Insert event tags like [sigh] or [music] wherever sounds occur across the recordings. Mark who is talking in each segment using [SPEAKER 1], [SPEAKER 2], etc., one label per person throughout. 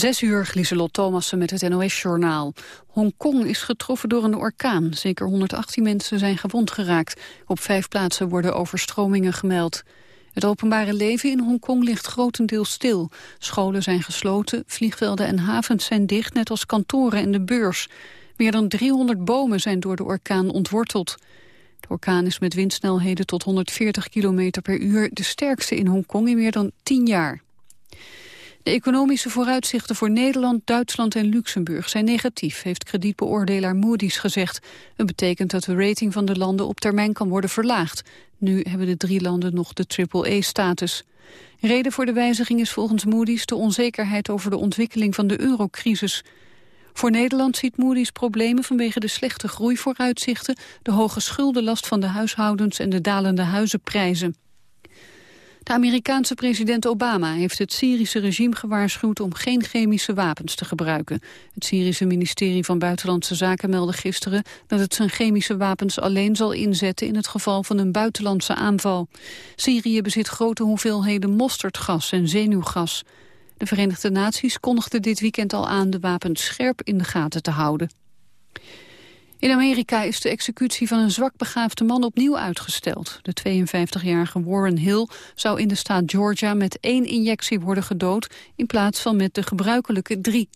[SPEAKER 1] Zes uur, Glieselot Thomassen met het NOS-journaal. Hongkong is getroffen door een orkaan. Zeker 118 mensen zijn gewond geraakt. Op vijf plaatsen worden overstromingen gemeld. Het openbare leven in Hongkong ligt grotendeels stil. Scholen zijn gesloten, vliegvelden en havens zijn dicht... net als kantoren en de beurs. Meer dan 300 bomen zijn door de orkaan ontworteld. De orkaan is met windsnelheden tot 140 km per uur... de sterkste in Hongkong in meer dan 10 jaar. De economische vooruitzichten voor Nederland, Duitsland en Luxemburg zijn negatief, heeft kredietbeoordelaar Moody's gezegd. Het betekent dat de rating van de landen op termijn kan worden verlaagd. Nu hebben de drie landen nog de triple-E-status. Reden voor de wijziging is volgens Moody's de onzekerheid over de ontwikkeling van de eurocrisis. Voor Nederland ziet Moody's problemen vanwege de slechte groeivooruitzichten, de hoge schuldenlast van de huishoudens en de dalende huizenprijzen. De Amerikaanse president Obama heeft het Syrische regime gewaarschuwd om geen chemische wapens te gebruiken. Het Syrische ministerie van Buitenlandse Zaken meldde gisteren dat het zijn chemische wapens alleen zal inzetten in het geval van een buitenlandse aanval. Syrië bezit grote hoeveelheden mosterdgas en zenuwgas. De Verenigde Naties kondigden dit weekend al aan de wapens scherp in de gaten te houden. In Amerika is de executie van een zwakbegaafde man opnieuw uitgesteld. De 52-jarige Warren Hill zou in de staat Georgia met één injectie worden gedood... in plaats van met de gebruikelijke drie.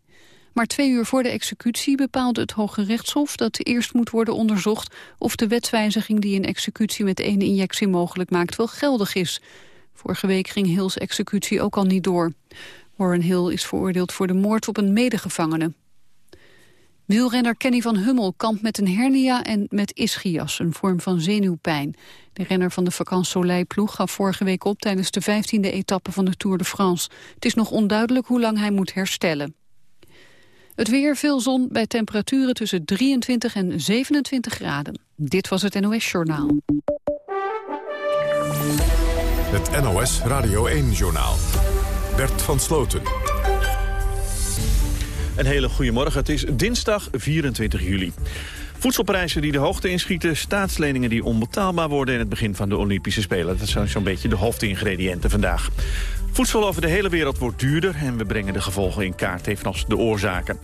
[SPEAKER 1] Maar twee uur voor de executie bepaalde het Hoge Rechtshof... dat eerst moet worden onderzocht of de wetswijziging... die een executie met één injectie mogelijk maakt wel geldig is. Vorige week ging Hills executie ook al niet door. Warren Hill is veroordeeld voor de moord op een medegevangene. Wielrenner Kenny van Hummel kampt met een hernia en met ischias, een vorm van zenuwpijn. De renner van de Vacances Soleil ploeg gaf vorige week op tijdens de 15e etappe van de Tour de France. Het is nog onduidelijk hoe lang hij moet herstellen. Het weer, veel zon bij temperaturen tussen 23 en 27 graden. Dit was het NOS Journaal.
[SPEAKER 2] Het NOS Radio 1 Journaal. Bert van Sloten.
[SPEAKER 3] Een hele goede morgen. Het is dinsdag 24 juli. Voedselprijzen die de hoogte inschieten, staatsleningen die onbetaalbaar worden... in het begin van de Olympische Spelen. Dat zijn zo'n beetje de hoofdingrediënten vandaag. Voedsel over de hele wereld wordt duurder en we brengen de gevolgen in kaart, evenals de oorzaken.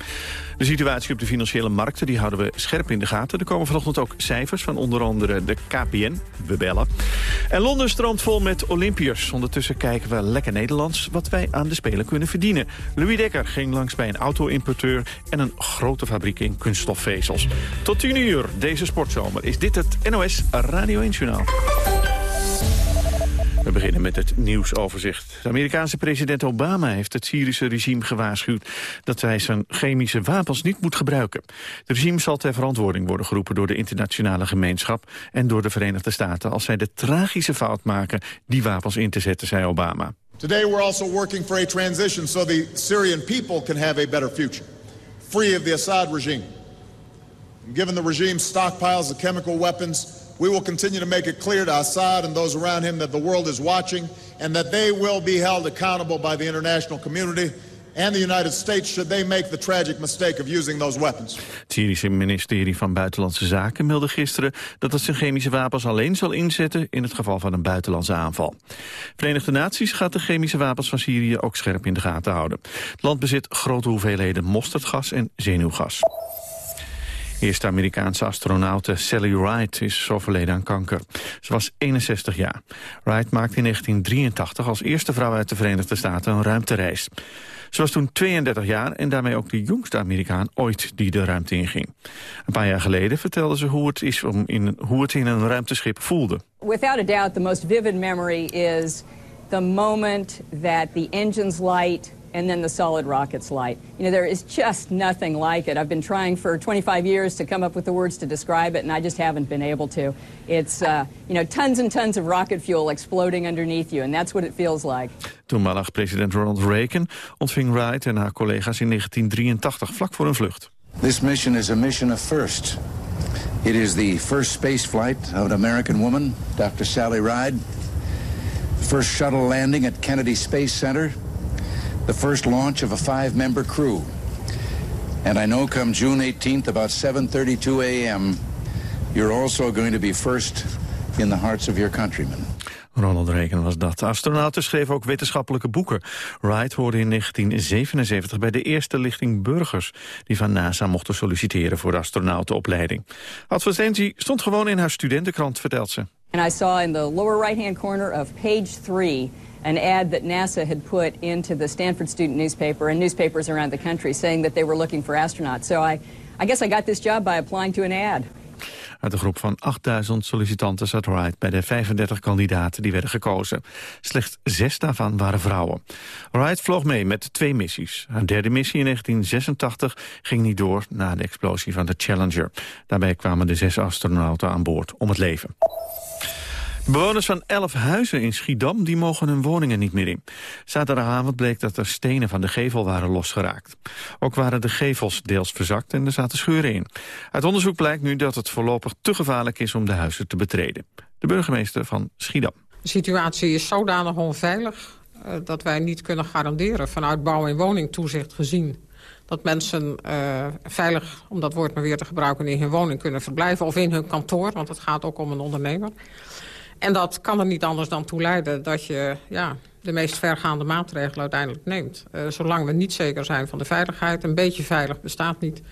[SPEAKER 3] De situatie op de financiële markten die houden we scherp in de gaten. Er komen vanochtend ook cijfers van onder andere de KPN, we bellen. En Londen stroomt vol met Olympiërs. Ondertussen kijken we lekker Nederlands wat wij aan de Spelen kunnen verdienen. Louis Dekker ging langs bij een auto-importeur en een grote fabriek in kunststofvezels. Tot 10 uur deze sportzomer is dit het NOS Radio 1 Journaal. We beginnen met het nieuwsoverzicht. De Amerikaanse president Obama heeft het Syrische regime gewaarschuwd... dat hij zijn chemische wapens niet moet gebruiken. Het regime zal ter verantwoording worden geroepen door de internationale gemeenschap... en door de Verenigde Staten als zij de tragische fout maken die wapens in te zetten, zei Obama.
[SPEAKER 4] Today we're also working for a transition so the Syrian people can have a better future. Free of the Assad regime. Given the stockpiles of chemical weapons we will continue to make it clear to Assad and those around him that the world is watching and that they will be held accountable by the international community and the United States should they make the tragic mistake of using those weapons.
[SPEAKER 3] Het Syrische ministerie van Buitenlandse Zaken meldde gisteren dat het zijn chemische wapens alleen zal inzetten in het geval van een buitenlandse aanval. Verenigde Naties gaat de chemische wapens van Syrië ook scherp in de gaten houden. Het land bezit grote hoeveelheden mosterdgas en zenuwgas. Eerste Amerikaanse astronaute Sally Ride is overleden aan kanker. Ze was 61 jaar. Ride maakte in 1983 als eerste vrouw uit de Verenigde Staten een ruimtereis. Ze was toen 32 jaar en daarmee ook de jongste Amerikaan ooit die de ruimte inging. Een paar jaar geleden vertelde ze hoe het, is om in, hoe het in een ruimteschip voelde.
[SPEAKER 5] Without a doubt the most vivid memory is the moment that the engines light and then the solid rockets light. You know, there is just nothing like it. I've been trying for 25 years to come up with the words to describe it, and I just haven't been able to. It's, uh, you know, tons and tons of rocket fuel exploding underneath you, and that's what it feels like.
[SPEAKER 3] Toenmalig president Ronald Reagan ontving Wright en haar collega's in 1983 vlak voor een vlucht.
[SPEAKER 6] This mission is a mission of first. It is the first space flight of an American woman, Dr. Sally Ride. First shuttle landing at Kennedy Space Center the first launch of a five-member crew. And I know come June 18th, about 7.32 a.m., you're also going to be first in the hearts of your countrymen.
[SPEAKER 3] Ronald Reagan was dat. Astronauten schreven ook wetenschappelijke boeken. Wright hoorde in 1977 bij de eerste lichting burgers... die van NASA mochten solliciteren voor de astronautenopleiding. Advertentie stond gewoon in haar studentenkrant, vertelt ze.
[SPEAKER 5] And I saw in the lower right-hand corner of page 3 an ad that NASA had put into the Stanford student newspaper and newspapers around the country saying that they were looking for astronauts. So I, I guess I got this job by applying to an ad.
[SPEAKER 3] Uit een groep van 8000 sollicitanten zat Wright bij de 35 kandidaten die werden gekozen. Slechts zes daarvan waren vrouwen. Wright vloog mee met twee missies. Haar derde missie in 1986 ging niet door na de explosie van de Challenger. Daarbij kwamen de zes astronauten aan boord om het leven. Bewoners van elf huizen in Schiedam die mogen hun woningen niet meer in. Zaterdagavond bleek dat er stenen van de gevel waren losgeraakt. Ook waren de gevels deels verzakt en er zaten scheuren in. Uit onderzoek blijkt nu dat het voorlopig te gevaarlijk is om de huizen te betreden. De burgemeester van Schiedam.
[SPEAKER 7] De situatie is zodanig onveilig uh, dat wij niet kunnen garanderen vanuit bouw- en woningtoezicht gezien dat mensen uh, veilig, om dat woord maar weer te gebruiken... in hun woning kunnen verblijven of in hun kantoor, want het gaat ook om een ondernemer. En dat kan er niet anders dan toe leiden dat je ja, de meest vergaande maatregelen uiteindelijk neemt. Uh, zolang we niet zeker zijn van de veiligheid, een beetje veilig bestaat niet...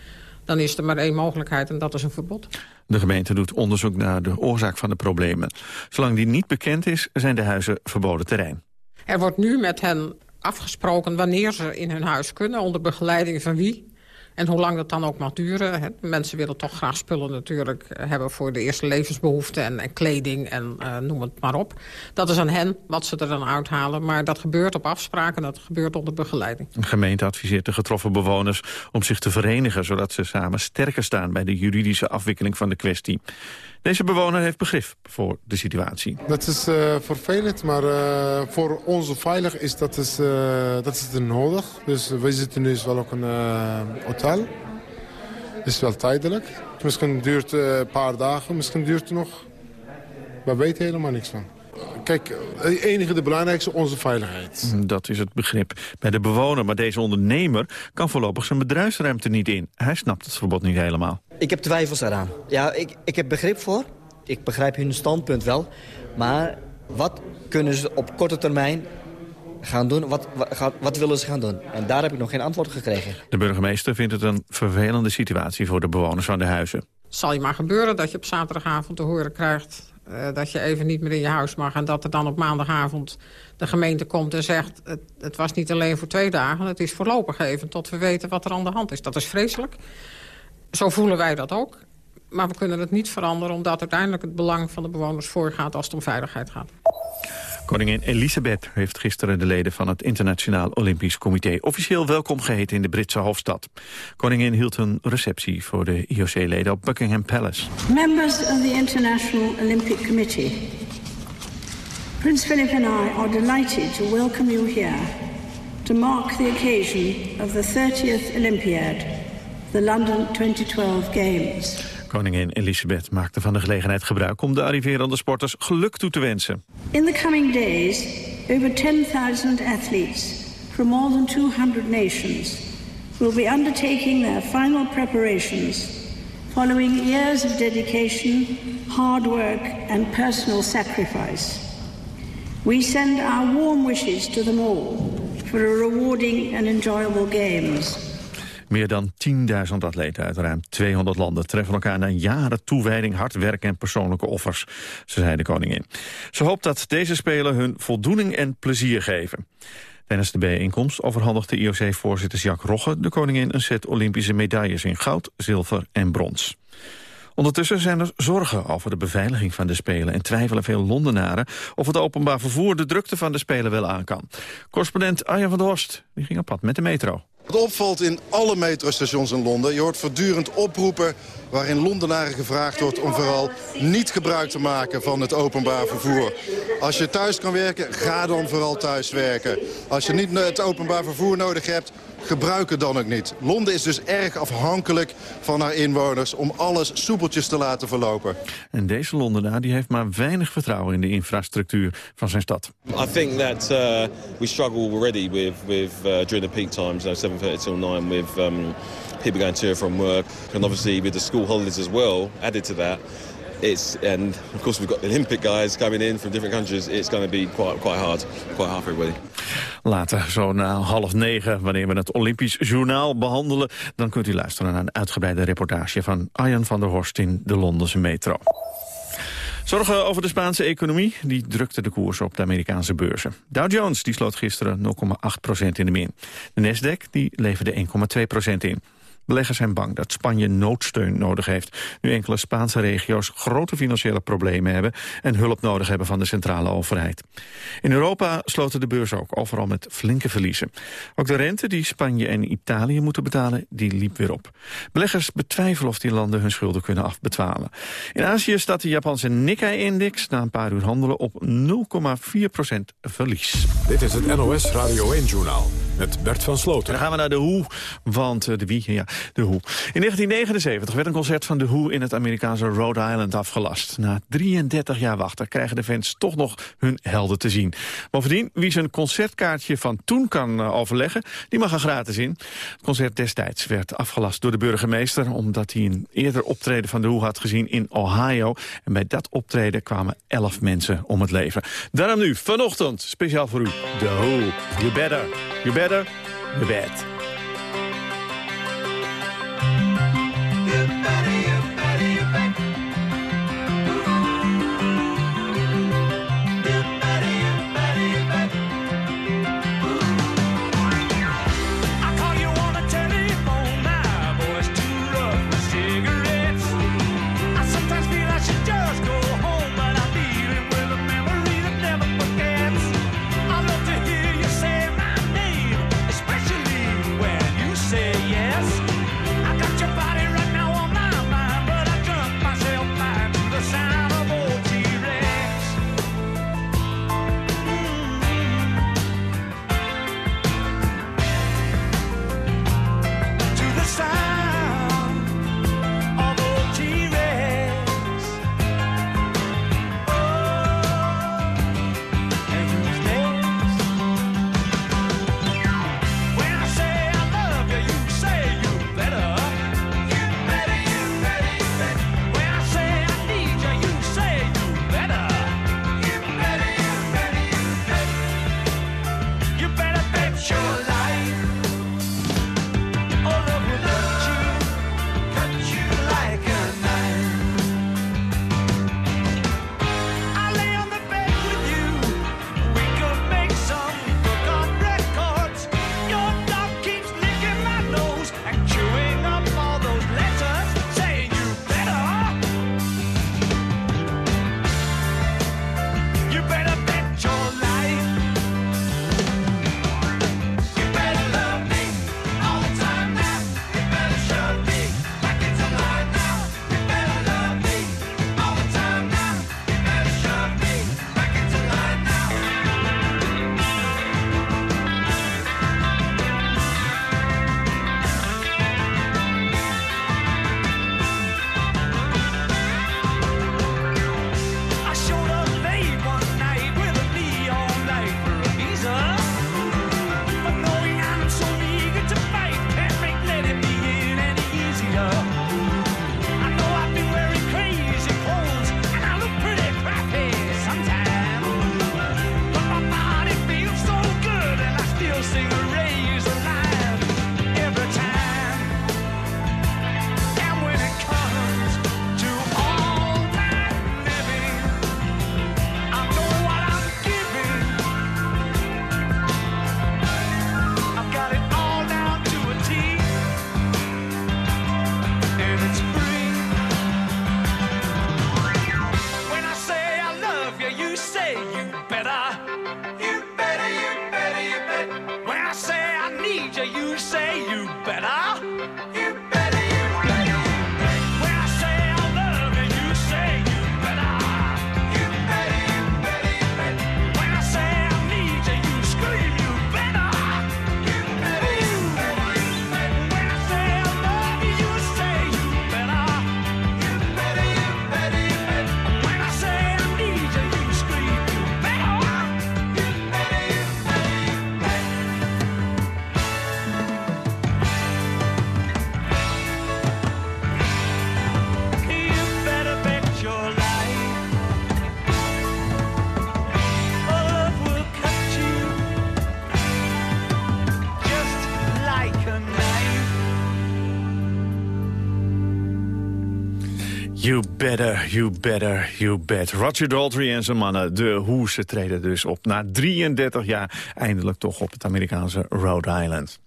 [SPEAKER 7] dan is er maar één mogelijkheid en dat is een verbod.
[SPEAKER 3] De gemeente doet onderzoek naar de oorzaak van de problemen. Zolang die niet bekend is, zijn de huizen verboden terrein.
[SPEAKER 7] Er wordt nu met hen afgesproken wanneer ze in hun huis kunnen... onder begeleiding van wie. En hoe lang dat dan ook mag duren. Mensen willen toch graag spullen natuurlijk hebben voor de eerste levensbehoeften... en, kleding en uh, noem het maar op. Dat is aan hen wat ze er dan uithalen. Maar dat gebeurt op afspraken, dat gebeurt onder begeleiding.
[SPEAKER 3] De gemeente adviseert de getroffen bewoners om zich te verenigen... zodat ze samen sterker staan bij de juridische afwikkeling van de kwestie. Deze bewoner heeft begrip voor de situatie.
[SPEAKER 8] Dat is uh, vervelend, maar uh, voor ons veilig is dat, is, uh, dat is het nodig. Dus wij zitten nu wel ook een hotel. Het is wel tijdelijk. Misschien duurt het een paar dagen, misschien duurt het nog. We weten helemaal niks van. Kijk, het enige, de belangrijkste, onze veiligheid.
[SPEAKER 3] Dat is het begrip bij de bewoner. Maar deze ondernemer kan voorlopig zijn bedrijfsruimte niet in. Hij snapt het verbod niet helemaal.
[SPEAKER 9] Ik heb twijfels eraan. Ja, ik, ik heb begrip voor. Ik begrijp hun standpunt wel. Maar wat kunnen ze op korte termijn gaan doen? Wat, wat, wat, willen ze gaan doen? En daar heb ik nog geen antwoord gekregen.
[SPEAKER 3] De burgemeester vindt het een vervelende situatie voor de bewoners van de huizen.
[SPEAKER 7] Het zal je maar gebeuren dat je op zaterdagavond te horen krijgt... Uh, dat je even niet meer in je huis mag... en dat er dan op maandagavond de gemeente komt en zegt... Het, het was niet alleen voor twee dagen, het is voorlopig even... tot we weten wat er aan de hand is. Dat is vreselijk. Zo voelen wij dat ook. Maar we kunnen het niet veranderen... omdat uiteindelijk het belang van de bewoners voorgaat als het om veiligheid gaat.
[SPEAKER 3] Koningin Elisabeth heeft gisteren de leden van het Internationaal Olympisch Comité officieel welkom geheten in de Britse hoofdstad. Koningin hield een receptie voor de IOC-leden op Buckingham Palace.
[SPEAKER 10] Members of the International Olympic Committee. Prince Philip and I are delighted to welcome you here to mark the occasion of the 30th Olympiad, the London 2012 Games.
[SPEAKER 3] Koningin Elisabeth maakte van de gelegenheid gebruik om de arriverende sporters geluk toe te wensen.
[SPEAKER 10] In the coming days, over 10,000 athletes from more than 200 nations will be undertaking their final preparations following years of dedication, hard work and personal sacrifice. We send our warm wishes to them all for a rewarding and enjoyable games.
[SPEAKER 3] Meer dan 10.000 atleten uit ruim 200 landen treffen elkaar na jaren toewijding, hard werken en persoonlijke offers, zo zei de koningin. Ze hoopt dat deze Spelen hun voldoening en plezier geven. Tijdens de bijeenkomst overhandigde IOC-voorzitter Jacques Rogge de koningin een set Olympische medailles in goud, zilver en brons. Ondertussen zijn er zorgen over de beveiliging van de Spelen... en twijfelen veel Londenaren of het openbaar vervoer... de drukte van de Spelen wel aan kan. Correspondent Arjen van der Horst die ging op pad met de metro.
[SPEAKER 11] Wat opvalt in alle metrostations in Londen... je hoort voortdurend oproepen waarin Londenaren gevraagd wordt... om vooral niet gebruik te maken van het openbaar vervoer. Als je thuis kan werken, ga dan vooral thuis werken. Als je niet het openbaar vervoer nodig hebt, gebruik het dan ook niet. Londen is dus erg afhankelijk van haar inwoners... om alles soepeltjes te laten verlopen.
[SPEAKER 3] En deze Londenaar die heeft maar weinig vertrouwen in de infrastructuur van zijn stad.
[SPEAKER 12] I think that uh, we struggle already with, with uh, during the peak times, you know, 7.30 till 9, with um, people going to and from work. And obviously with the school holidays as well, added to that. It's and of course we've got Olympic guys coming in from different countries. It's going to be quite quite hard, quite hard for everybody.
[SPEAKER 3] Later, zo na half negen, wanneer we het Olympisch Journaal behandelen... dan kunt u luisteren naar een uitgebreide reportage van Arjan van der Horst in de Londense metro. Zorgen over de Spaanse economie, die drukte de koers op de Amerikaanse beurzen. Dow Jones die sloot gisteren 0,8% in de min. De Nasdaq die leverde 1,2% in. Beleggers zijn bang dat Spanje noodsteun nodig heeft... nu enkele Spaanse regio's grote financiële problemen hebben... en hulp nodig hebben van de centrale overheid. In Europa sloten de beurs ook overal met flinke verliezen. Ook de rente die Spanje en Italië moeten betalen, die liep weer op. Beleggers betwijfelen of die landen hun schulden kunnen afbetalen. In Azië staat de Japanse Nikkei-index na een paar uur handelen op 0,4% verlies.
[SPEAKER 2] Dit is het NOS Radio 1-journaal met Bert van Sloten.
[SPEAKER 3] Dan gaan we naar de Hoe, want eh, de wie, ja, de Hoe. In 1979 werd een concert van de Hoe in het Amerikaanse Rhode Island afgelast. Na 33 jaar wachten krijgen de fans toch nog hun helden te zien. Bovendien, wie zijn concertkaartje van toen kan eh, overleggen, die mag er gratis in. Het concert destijds werd afgelast door de burgemeester... omdat hij een eerder optreden van de Hoe had gezien in Ohio. En bij dat optreden kwamen 11 mensen om het leven. Daarom nu, vanochtend, speciaal voor u, de Who. You better, you better, you bet. You better, you better, you bet. Roger Daltrey en zijn mannen, de Hoese, treden dus op. Na 33 jaar eindelijk toch op het Amerikaanse Rhode Island.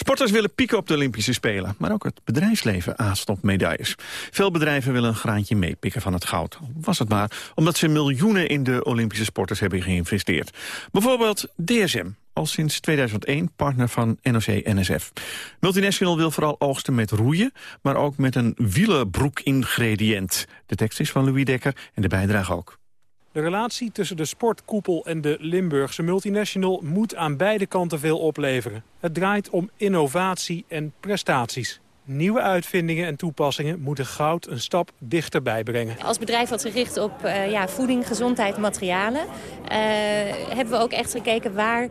[SPEAKER 3] Sporters willen pieken op de Olympische Spelen, maar ook het bedrijfsleven aast op medailles. Veel bedrijven willen een graantje meepikken van het goud. Was het maar omdat ze miljoenen in de Olympische sporters hebben geïnvesteerd. Bijvoorbeeld DSM, al sinds 2001 partner van NOC-NSF. Multinational wil vooral oogsten met roeien, maar ook met een wielenbroek-ingrediënt. De tekst is van Louis Dekker en de bijdrage ook.
[SPEAKER 13] De relatie tussen de sportkoepel en de Limburgse multinational moet aan beide kanten veel opleveren. Het draait om innovatie en prestaties. Nieuwe uitvindingen en toepassingen moeten goud een stap dichterbij brengen.
[SPEAKER 14] Als bedrijf wat zich richt op uh, ja, voeding, gezondheid, materialen... Uh, hebben we ook echt gekeken waar uh,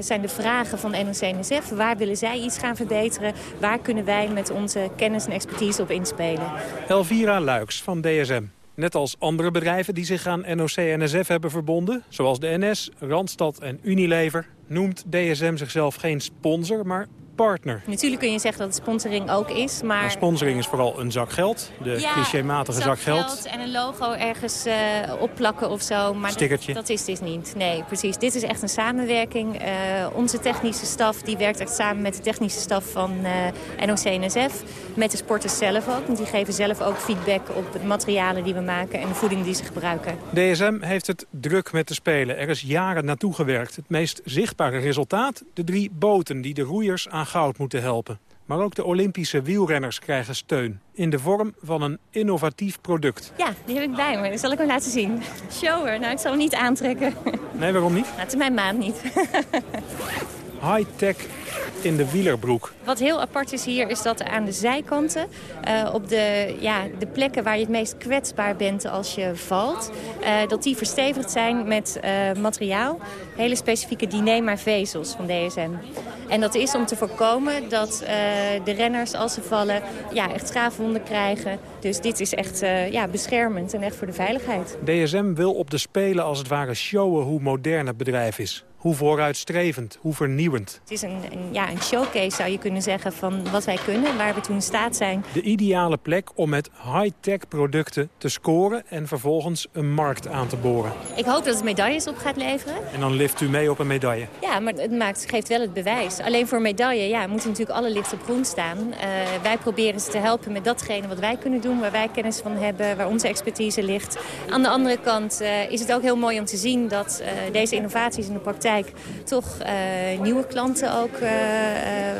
[SPEAKER 14] zijn de vragen van NOC-NSF... waar willen zij iets gaan verbeteren... waar kunnen wij met onze kennis en expertise op inspelen.
[SPEAKER 13] Elvira Luiks van DSM. Net als andere bedrijven die zich aan NOC-NSF hebben verbonden... zoals de NS, Randstad en Unilever... noemt DSM zichzelf geen sponsor, maar partner.
[SPEAKER 14] Natuurlijk kun je zeggen dat het sponsoring ook is, maar...
[SPEAKER 13] maar sponsoring is vooral een zak geld, de ja, clichématige zak geld.
[SPEAKER 14] en een logo ergens uh, opplakken of zo. Maar
[SPEAKER 13] Stickertje.
[SPEAKER 14] Dat, dat, is dit niet. Nee, precies. Dit is echt een samenwerking. Uh, onze technische staf die werkt echt samen met de technische staf van uh, NOC-NSF. Met de sporters zelf ook, want die geven zelf ook feedback op de materialen die we maken en de voeding die ze gebruiken.
[SPEAKER 13] DSM heeft het druk met de Spelen. Er is jaren naartoe gewerkt. Het meest zichtbare resultaat, de drie boten die de roeiers aan goud moeten helpen. Maar ook de Olympische wielrenners krijgen steun. In de vorm van een innovatief product.
[SPEAKER 14] Ja, die heb ik bij me. Dat zal ik hem laten zien. Shower. Nou, ik zal hem niet aantrekken.
[SPEAKER 13] Nee, waarom niet?
[SPEAKER 14] Nou, het is mijn maand niet. [laughs]
[SPEAKER 13] High-tech in de wielerbroek.
[SPEAKER 14] Wat heel apart is hier is dat aan de zijkanten, uh, op de, ja, de plekken waar je het meest kwetsbaar bent als je valt, uh, dat die verstevigd zijn met uh, materiaal, hele specifieke Dyneema-vezels van DSM. En dat is om te voorkomen dat de renners als ze vallen ja, echt schaafwonden krijgen. Dus dit is echt ja, beschermend en echt voor de veiligheid.
[SPEAKER 13] DSM wil op de Spelen als het ware showen hoe modern het bedrijf is. Hoe vooruitstrevend, hoe vernieuwend.
[SPEAKER 14] Het is een, een, ja, een showcase zou je kunnen zeggen van wat wij kunnen, waar we toen in staat zijn.
[SPEAKER 13] De ideale plek om met high-tech producten te scoren en vervolgens een markt aan te boren.
[SPEAKER 14] Ik hoop dat het medailles op gaat leveren.
[SPEAKER 13] En dan lift u mee op een medaille?
[SPEAKER 14] Ja, maar het maakt, geeft wel het bewijs. Alleen voor medaille ja, moeten natuurlijk alle licht op groen staan. Uh, wij proberen ze te helpen met datgene wat wij kunnen doen, waar wij kennis van hebben, waar onze expertise ligt. Aan de andere kant uh, is het ook heel mooi om te zien dat uh, deze innovaties in de praktijk toch uh, nieuwe klanten ook uh, uh,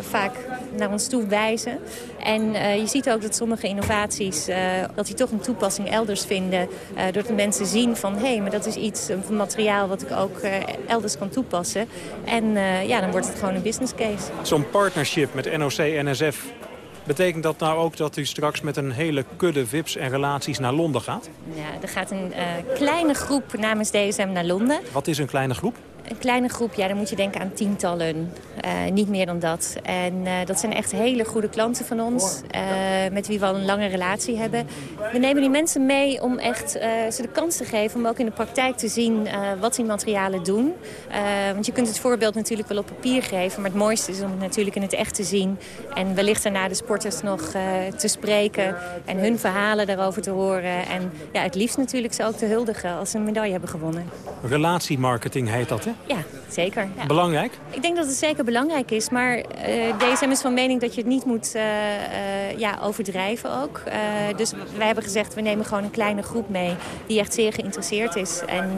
[SPEAKER 14] vaak naar ons toe wijzen. En je ziet ook dat sommige innovaties, dat die toch een toepassing elders vinden. doordat mensen zien van, hé, hey, maar dat is iets, een materiaal wat ik ook elders kan toepassen. En ja, dan wordt het gewoon een business case.
[SPEAKER 13] Zo'n partnership met NOC-NSF, Betekent dat nou ook dat u straks met een hele kudde VIP's en relaties naar Londen gaat?
[SPEAKER 14] Ja, er gaat een uh, kleine groep namens DSM naar Londen.
[SPEAKER 13] Wat is een kleine groep?
[SPEAKER 14] Een kleine groep, ja, dan moet je denken aan tientallen. Uh, niet meer dan dat. En uh, dat zijn echt hele goede klanten van ons. Uh, met wie we al een lange relatie hebben. We nemen die mensen mee om echt ze de kans te geven... om ook in de praktijk te zien wat die materialen doen. want je kunt het voorbeeld natuurlijk wel op papier geven. Maar het mooiste is om het natuurlijk in het echt te zien. En wellicht daarna de sporters nog te spreken. En hun verhalen daarover te horen. En ja, het liefst natuurlijk ze ook te huldigen als ze een medaille hebben gewonnen.
[SPEAKER 13] Relatiemarketing heet dat, hè?
[SPEAKER 14] Ja, zeker. Ja.
[SPEAKER 13] Belangrijk?
[SPEAKER 14] Ik denk dat het zeker belangrijk is. Maar uh, DSM is van mening dat je het niet moet uh, uh, ja, overdrijven ook. dus wij hebben gezegd, we nemen gewoon een kleine groep mee... die echt zeer geïnteresseerd is. En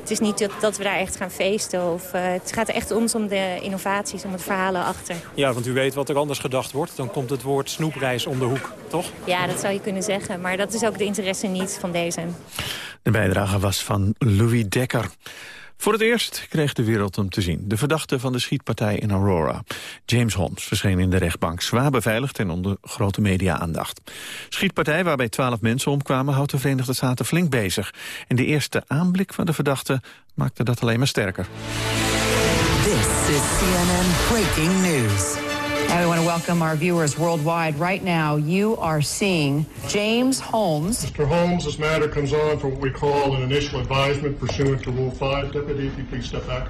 [SPEAKER 14] het is niet dat, dat, we daar echt gaan feesten. Of, het gaat echt ons om de innovaties, om het verhalen achter.
[SPEAKER 13] Ja, want u weet wat er anders gedacht wordt. Dan komt het woord snoepreis om de hoek, toch?
[SPEAKER 14] Ja, dat zou je kunnen zeggen. Maar dat is ook de interesse niet van DSM.
[SPEAKER 3] De bijdrage was van Louis Dekker. Voor het eerst kreeg de wereld hem te zien. De verdachte van de schietpartij in Aurora. James Holmes verscheen in de rechtbank zwaar beveiligd en onder grote media-aandacht. Schietpartij waarbij twaalf mensen omkwamen houdt de Verenigde Staten flink bezig. En de eerste aanblik van de verdachte maakte dat alleen maar sterker.
[SPEAKER 15] This is CNN Breaking News.
[SPEAKER 16] I want to welcome our viewers worldwide. Right now, you are seeing James Holmes.
[SPEAKER 17] Mr. Holmes, this matter comes on for what we call an initial advisement pursuant to Rule 5. Deputy, if you please step back.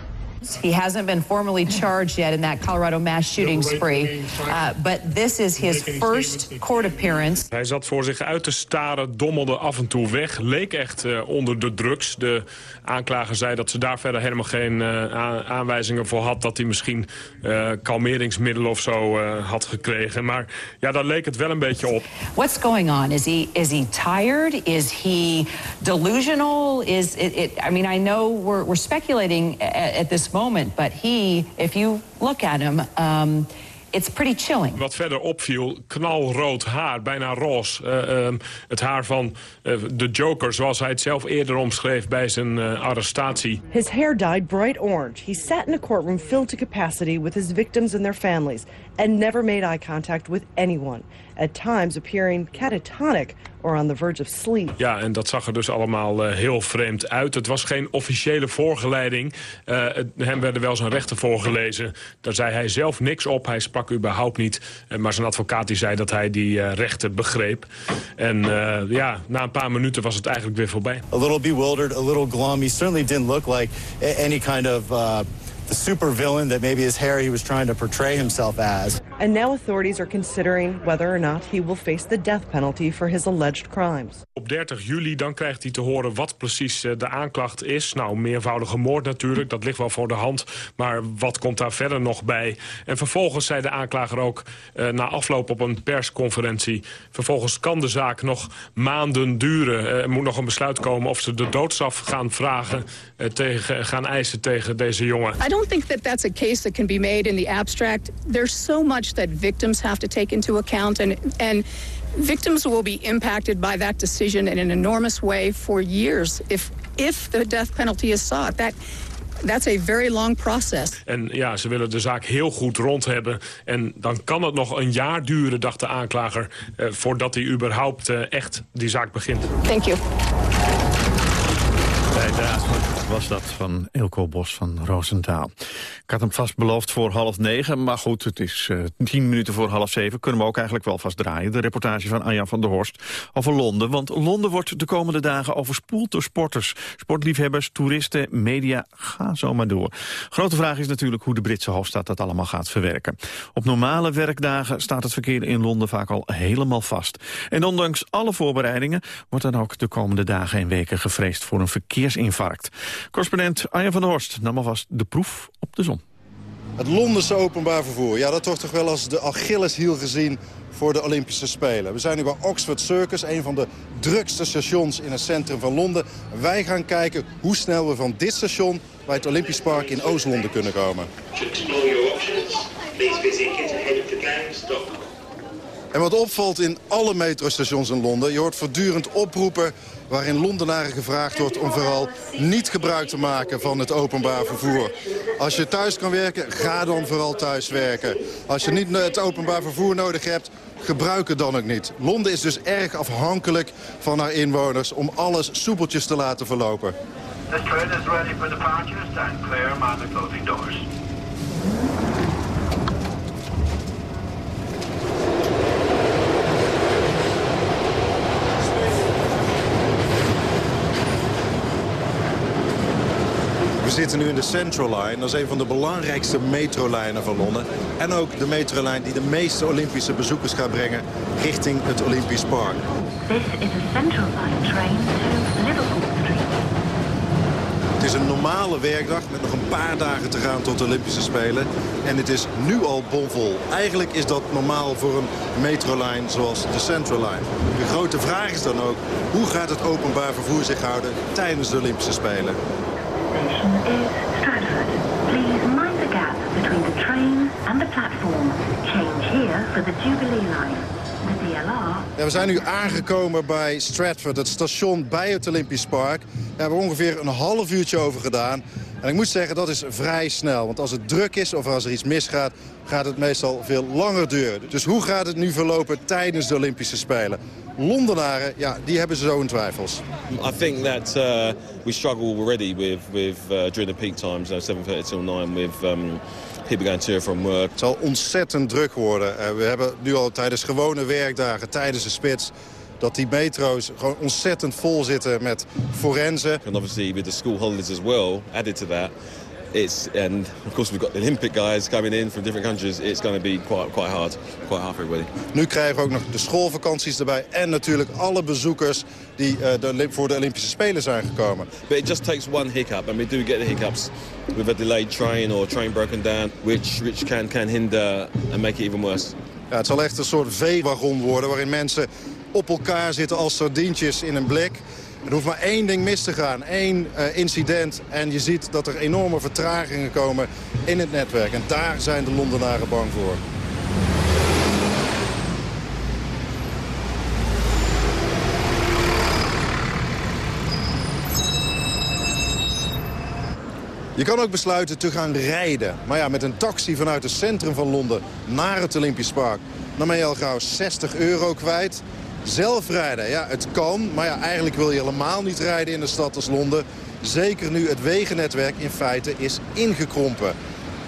[SPEAKER 16] He hasn't been formally charged yet in that Colorado mass shooting spree. Uh, but this is his first court appearance.
[SPEAKER 17] Hij zat voor zich uit te staren, dommelde af en toe weg. Leek echt uh, onder de drugs. De aanklager zei dat ze daar verder helemaal geen uh, aanwijzingen voor had... dat hij misschien uh, kalmeringsmiddelen of zo had gekregen. Maar ja, daar leek het wel een beetje op.
[SPEAKER 16] What's going on? Is he, is he tired? Is he delusional? Is it, it, I mean, I know we're, we're speculating at, at this moment, but he, if you look at him... Um, It's pretty chilling.
[SPEAKER 17] Wat verder opviel, knalrood haar, bijna roze. Uh, um, het haar van uh, de Joker, zoals hij het zelf eerder omschreef bij zijn uh, arrestatie.
[SPEAKER 18] His hair dyed bright orange. He sat in a courtroom filled to capacity with his victims and their families and never made eye contact with anyone. At times appearing catatonic or on the verge of sleep.
[SPEAKER 17] Ja, en dat zag er dus allemaal uh, heel vreemd uit. Het was geen officiële voorgeleiding. Uh, het, hem werden wel zijn rechten voorgelezen. Daar zei hij zelf niks op. Hij sprak überhaupt niet. Uh, maar zijn advocaat die zei dat hij die rechten begreep. En ja, na een paar minuten was het eigenlijk weer voorbij.
[SPEAKER 19] A little bewildered, a little glum. He certainly didn't look like any kind of... the supervillain that maybe his hair he was trying to portray himself as.
[SPEAKER 18] And now authorities are considering whether or not he will face the death penalty for his alleged crimes.
[SPEAKER 17] Op 30 juli dan krijgt hij te horen wat precies de aanklacht is. Nou, meervoudige moord natuurlijk, dat ligt wel voor de hand. Maar wat komt daar verder nog bij? En vervolgens zei de aanklager ook uh, na afloop op een persconferentie... vervolgens kan de zaak nog maanden duren. Uh, er moet nog een besluit komen of ze de doodstraf gaan vragen... Uh, tegen, gaan eisen tegen deze jongen.
[SPEAKER 20] I don't think that that's a case that can be made in the abstract. There's so much that victims have to take into account and and victims will be impacted by that decision in an enormous way for years if if the death penalty is sought. That That's a very long process.
[SPEAKER 17] En ja, ze willen de zaak heel goed rond hebben. En dan kan het nog een jaar duren, dacht de aanklager... Eh, voordat hij überhaupt eh, echt die zaak begint.
[SPEAKER 20] Thank you.
[SPEAKER 3] Was dat van Ilko Bos van Roosentaal. Ik had hem vast beloofd voor half negen, maar goed, het is uh, tien minuten voor half zeven. Kunnen we ook eigenlijk wel vast draaien. De reportage van Anja van der Horst over Londen. Want Londen wordt de komende dagen overspoeld door sporters. Sportliefhebbers, toeristen, media, ga zo maar door. Grote vraag is natuurlijk hoe de Britse hoofdstad dat allemaal gaat verwerken. Op normale werkdagen staat het verkeer in Londen vaak al helemaal vast. En ondanks alle voorbereidingen wordt dan ook de komende dagen en weken gevreesd voor een verkeersinfarct. Correspondent Anja van der Horst nam alvast de proef op de zon.
[SPEAKER 11] Het Londense openbaar vervoer, ja, dat wordt toch wel als de Achilleshiel gezien voor de Olympische Spelen. We zijn nu bij Oxford Circus, een van de drukste stations in het centrum van Londen. Wij gaan kijken hoe snel we van dit station bij het Olympisch Park in Oost-Londen kunnen komen. En wat opvalt in alle metrostations in Londen... je hoort voortdurend oproepen waarin Londenaren gevraagd wordt... om vooral niet gebruik te maken van het openbaar vervoer. Als je thuis kan werken, ga dan vooral thuis werken. Als je niet het openbaar vervoer nodig hebt, gebruik het dan ook niet. Londen is dus erg afhankelijk van haar inwoners... om alles soepeltjes te laten verlopen.
[SPEAKER 21] This train is ready for departure. Stand clear, mind the closing doors.
[SPEAKER 11] We zitten nu in de Central Line. Dat is een van de belangrijkste metrolijnen van Londen. En ook de metrolijn die de meeste Olympische bezoekers gaat brengen richting het Olympisch Park.
[SPEAKER 22] This is a Central Line train to Liverpool Street.
[SPEAKER 11] Het is een normale werkdag met nog een paar dagen te gaan tot de Olympische Spelen. En het is nu al bomvol. Eigenlijk is dat normaal voor een metrolijn zoals de Central Line. De grote vraag is dan ook, hoe gaat het openbaar vervoer zich houden tijdens de Olympische Spelen?
[SPEAKER 22] Station is Stratford. Please mind the gap between the train and the platform. Change here for the Jubilee line.
[SPEAKER 11] Ja, we zijn nu aangekomen bij Stratford, het station bij het Olympisch Park. We hebben ongeveer een half uurtje over gedaan. En ik moet zeggen, dat is vrij snel. Want als het druk is of als er iets misgaat, gaat het meestal veel langer duren. Dus hoe gaat het nu verlopen tijdens de Olympische Spelen? Londenaren, ja, die hebben ze zo hun twijfels.
[SPEAKER 12] I think that uh, we struggle already with, with uh, during the peak times, uh, 7.30 till 9, with um, people going to from work.
[SPEAKER 11] Het zal ontzettend druk worden. We hebben nu al tijdens gewone werkdagen, tijdens de spits dat die metro's gewoon ontzettend vol zitten met forensen.
[SPEAKER 12] And obviously with the school holidays as well, added to that, it's and of course we've got Olympic guys coming in from different countries. It's going to be quite quite hard, quite hard for everybody.
[SPEAKER 11] Nu krijgen we ook nog de schoolvakanties erbij en natuurlijk alle bezoekers die uh, de, voor de Olympische Spelen zijn gekomen.
[SPEAKER 12] But it just takes one hiccup, and we do get the hiccups with a delayed train or train broken down, which which can can hinder and make it even worse.
[SPEAKER 11] Het zal echt een soort V-wagon worden waarin mensen op elkaar zitten als sardientjes in een blik. Er hoeft maar één ding mis te gaan, één uh, incident. En je ziet dat er enorme vertragingen komen in het netwerk. En daar zijn de Londenaren bang voor. Je kan ook besluiten te gaan rijden. Maar ja, met een taxi vanuit het centrum van Londen naar het Olympisch Park... dan ben je al gauw 60 euro kwijt. Zelf rijden, ja, het kan. Maar ja, eigenlijk wil je helemaal niet rijden in de stad als Londen. Zeker nu het wegennetwerk in feite is ingekrompen.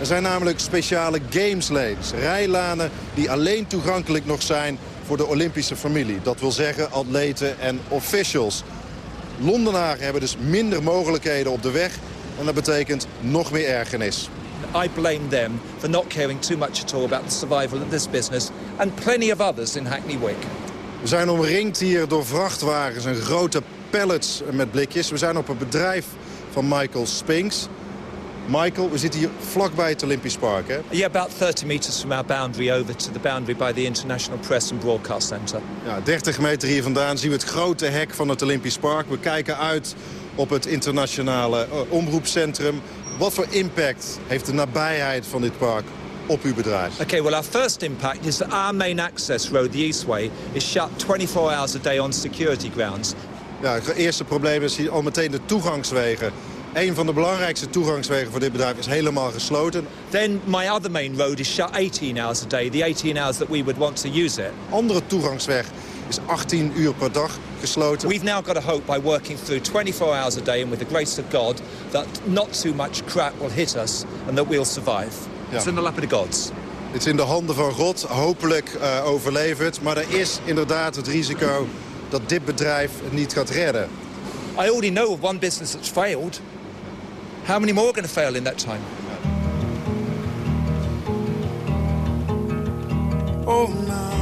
[SPEAKER 11] Er zijn namelijk speciale games lanes, rijlanen die alleen toegankelijk nog zijn voor de Olympische familie. Dat wil zeggen atleten en officials. Londenaren hebben dus minder mogelijkheden op de weg en dat betekent nog meer ergernis.
[SPEAKER 23] I blame them for not caring too much at all about the survival of this business and plenty of others in Hackney Wick.
[SPEAKER 11] We zijn omringd hier door vrachtwagens en grote pallets met blikjes. We zijn op het bedrijf van Michael Spinks. Michael, we zitten hier vlakbij het Olympisch Park, hè?
[SPEAKER 23] Yeah, about 30 meters from our boundary over to the boundary by the International Press and Broadcast Centre.
[SPEAKER 11] Ja, 30 meter hier vandaan zien we het grote hek van het Olympisch Park. We kijken uit op het internationale uh, omroepcentrum. Wat voor impact heeft de nabijheid van dit park op uw bedrijf?
[SPEAKER 23] Okay, well our first impact is that our main access road, the Eastway, is shut 24 hours a day on security grounds.
[SPEAKER 11] Ja, het eerste probleem is hier al meteen de toegangswegen. Een van de belangrijkste toegangswegen voor dit bedrijf is helemaal gesloten.
[SPEAKER 23] Then my other main road is shut 18 hours a day, the 18 hours that we would want to use it.
[SPEAKER 11] Andere toegangsweg is 18 uur per dag gesloten.
[SPEAKER 23] We've now got a hope by working through 24 hours a day and with the grace of God that not too much crap will hit us and that we'll survive.
[SPEAKER 11] Ja.
[SPEAKER 23] It's in the lap of the gods.
[SPEAKER 11] Het is in de handen van God, hopelijk uh, overleverd. Maar er is inderdaad het risico dat dit bedrijf het niet gaat redden.
[SPEAKER 23] I already know of one business that's failed. How many more are going to fail in that time?
[SPEAKER 24] Oh my,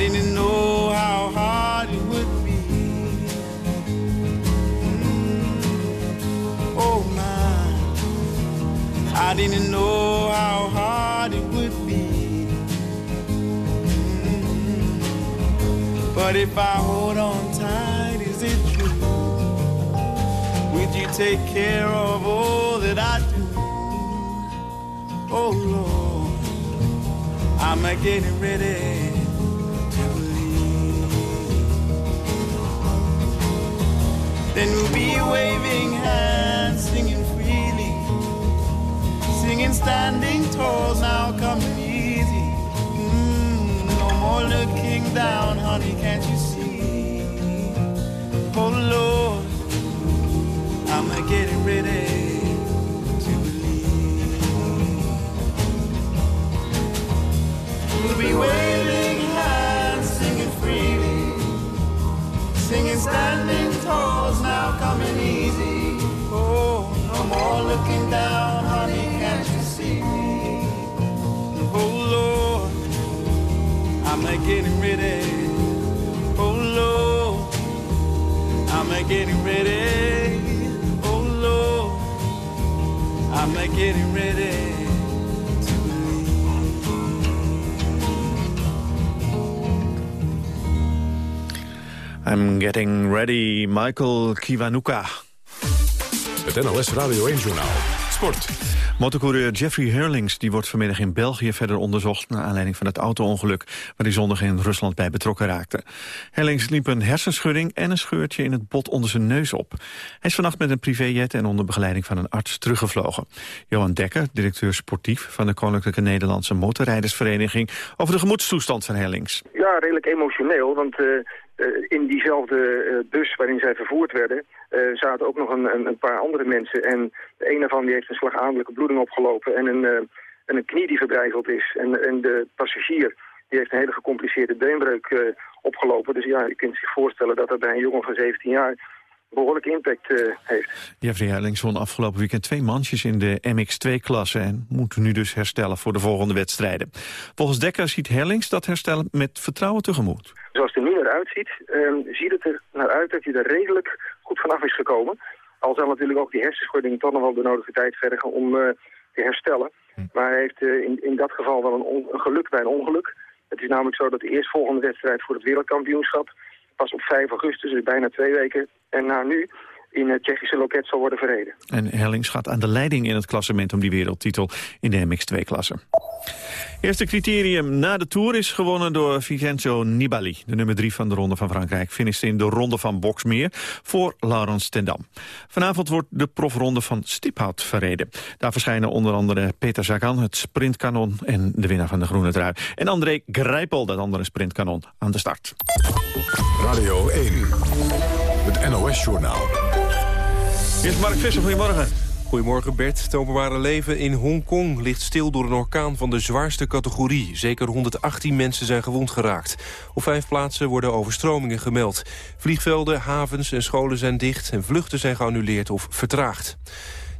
[SPEAKER 24] didn't know how hard it would be. Mm. Oh my, I didn't know how hard it would be. But if I hold on tight, is it true? Would you take care of all that I do? Oh Lord, I'm a getting ready Then we'll be waving hands, singing freely, singing standing tall, now coming easy. Mm, no more looking down, honey, can't you see? Oh Lord, I'm getting ready to believe. We'll be waving hands, singing freely, singing standing tall, now coming easy. Oh, no more looking down, honey, can't you see me? Oh Lord, I'm a getting ready. Oh Lord, I'm a getting ready. Oh Lord, I'm a getting ready.
[SPEAKER 3] I'm getting ready, Michael Kiwanuka.
[SPEAKER 2] Het NLS Radio 1 Journaal. Sport.
[SPEAKER 3] Motorcoureur Jeffrey Herlings die wordt vanmiddag in België verder onderzocht... naar aanleiding van het auto-ongeluk waar hij zondag in Rusland bij betrokken raakte. Herlings liep een hersenschudding en een scheurtje in het bot onder zijn neus op. Hij is vannacht met een privéjet en onder begeleiding van een arts teruggevlogen. Johan Dekker, directeur sportief van de Koninklijke Nederlandse Motorrijdersvereniging... over de gemoedstoestand van Herlings.
[SPEAKER 25] Ja, redelijk emotioneel, want... Uh... in diezelfde uh, bus waarin zij vervoerd werden... Uh, zaten ook nog een, een, paar andere mensen. En de een daarvan die heeft een slagadelijke bloeding opgelopen... en een, en een knie die verbrijzeld is. En, en de passagier die heeft een hele gecompliceerde beenbreuk opgelopen. Dus ja, je kunt zich voorstellen dat dat bij een jongen van 17 jaar behoorlijk impact uh, heeft.
[SPEAKER 3] Jeffrey Herlings won afgelopen weekend twee mansjes in de MX2-klasse... en moet nu dus herstellen voor de volgende wedstrijden. Volgens Dekker ziet Herlings dat herstellen met vertrouwen tegemoet.
[SPEAKER 25] Er naar uitziet, uh, ziet het er naar uit dat hij er redelijk goed vanaf is gekomen. Al zal natuurlijk ook die hersenschudding toch nog wel de nodige tijd vergen om uh, te herstellen. Hm. Maar hij heeft in, in dat geval wel een, een geluk bij een ongeluk. Het is namelijk zo dat de eerstvolgende wedstrijd voor het wereldkampioenschap pas op 5 augustus, dus bijna twee weken. En na nu in het Tsjechische loket zal worden verreden.
[SPEAKER 3] En Hellings gaat aan de leiding in het klassement om die wereldtitel in de MX2-klasse. Eerste criterium na de Tour is gewonnen door Vincenzo Nibali. De nummer 3 van de Ronde van Frankrijk finishte in de Ronde van Boksmeer voor Laurens Tendam. Vanavond wordt de profronde van Stiphout verreden. Daar verschijnen onder andere Peter Sagan, het sprintkanon en de winnaar van de groene trui. En André Grijpel, dat andere sprintkanon, aan de start.
[SPEAKER 2] Radio 1, het NOS-journaal.
[SPEAKER 3] Eerst Mark Visser, goedemorgen.
[SPEAKER 26] Goedemorgen Bert. Het openbare leven in Hongkong ligt stil door een orkaan van de zwaarste categorie. Zeker 118 mensen zijn gewond geraakt. Op vijf plaatsen worden overstromingen gemeld. Vliegvelden, havens en scholen zijn dicht en vluchten zijn geannuleerd of vertraagd.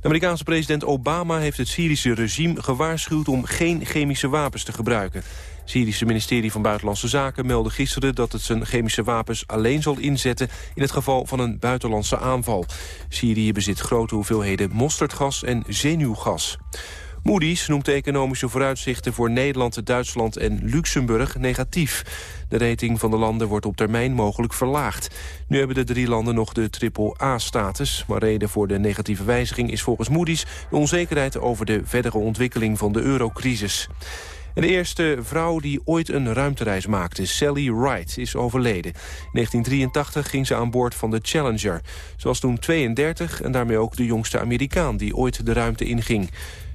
[SPEAKER 26] De Amerikaanse president Obama heeft het Syrische regime gewaarschuwd om geen chemische wapens te gebruiken. Syrische ministerie van Buitenlandse Zaken meldde gisteren dat het zijn chemische wapens alleen zal inzetten in het geval van een buitenlandse aanval. Syrië bezit grote hoeveelheden mosterdgas en zenuwgas. Moody's noemt de economische vooruitzichten voor Nederland, Duitsland en Luxemburg negatief. De rating van de landen wordt op termijn mogelijk verlaagd. Nu hebben de drie landen nog de triple-A-status. Maar reden voor de negatieve wijziging is volgens Moody's de onzekerheid over de verdere ontwikkeling van de eurocrisis. En de eerste vrouw die ooit een ruimtereis maakte, Sally Wright, is overleden. In 1983 ging ze aan boord van de Challenger. Ze was toen 32 en daarmee ook de jongste Amerikaan die ooit de ruimte inging.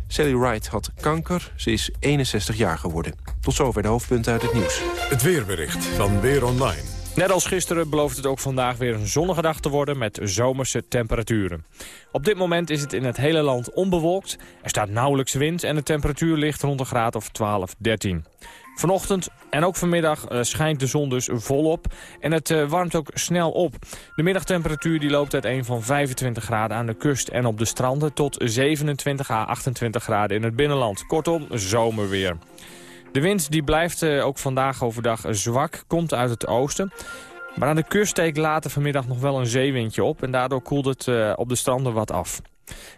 [SPEAKER 26] Sally Wright had kanker. Ze is 61 jaar geworden. Tot zover de hoofdpunten uit het nieuws.
[SPEAKER 2] Het weerbericht van Weer Online.
[SPEAKER 27] Net als gisteren belooft het ook vandaag weer een zonnige dag te worden met zomerse temperaturen. Op dit moment is het in het hele land onbewolkt. Er staat nauwelijks wind en de temperatuur ligt rond een graad of 12, 13. Vanochtend en ook vanmiddag uh, schijnt de zon dus volop. En het uh, warmt ook snel op. De middagtemperatuur die loopt uiteen van 25 graden aan de kust en op de stranden... tot 27 à 28 graden in het binnenland. Kortom, zomerweer. De wind die blijft uh, ook vandaag overdag zwak, komt uit het oosten. Maar aan de kust steekt later vanmiddag nog wel een zeewindje op... en daardoor koelt het op de stranden wat af.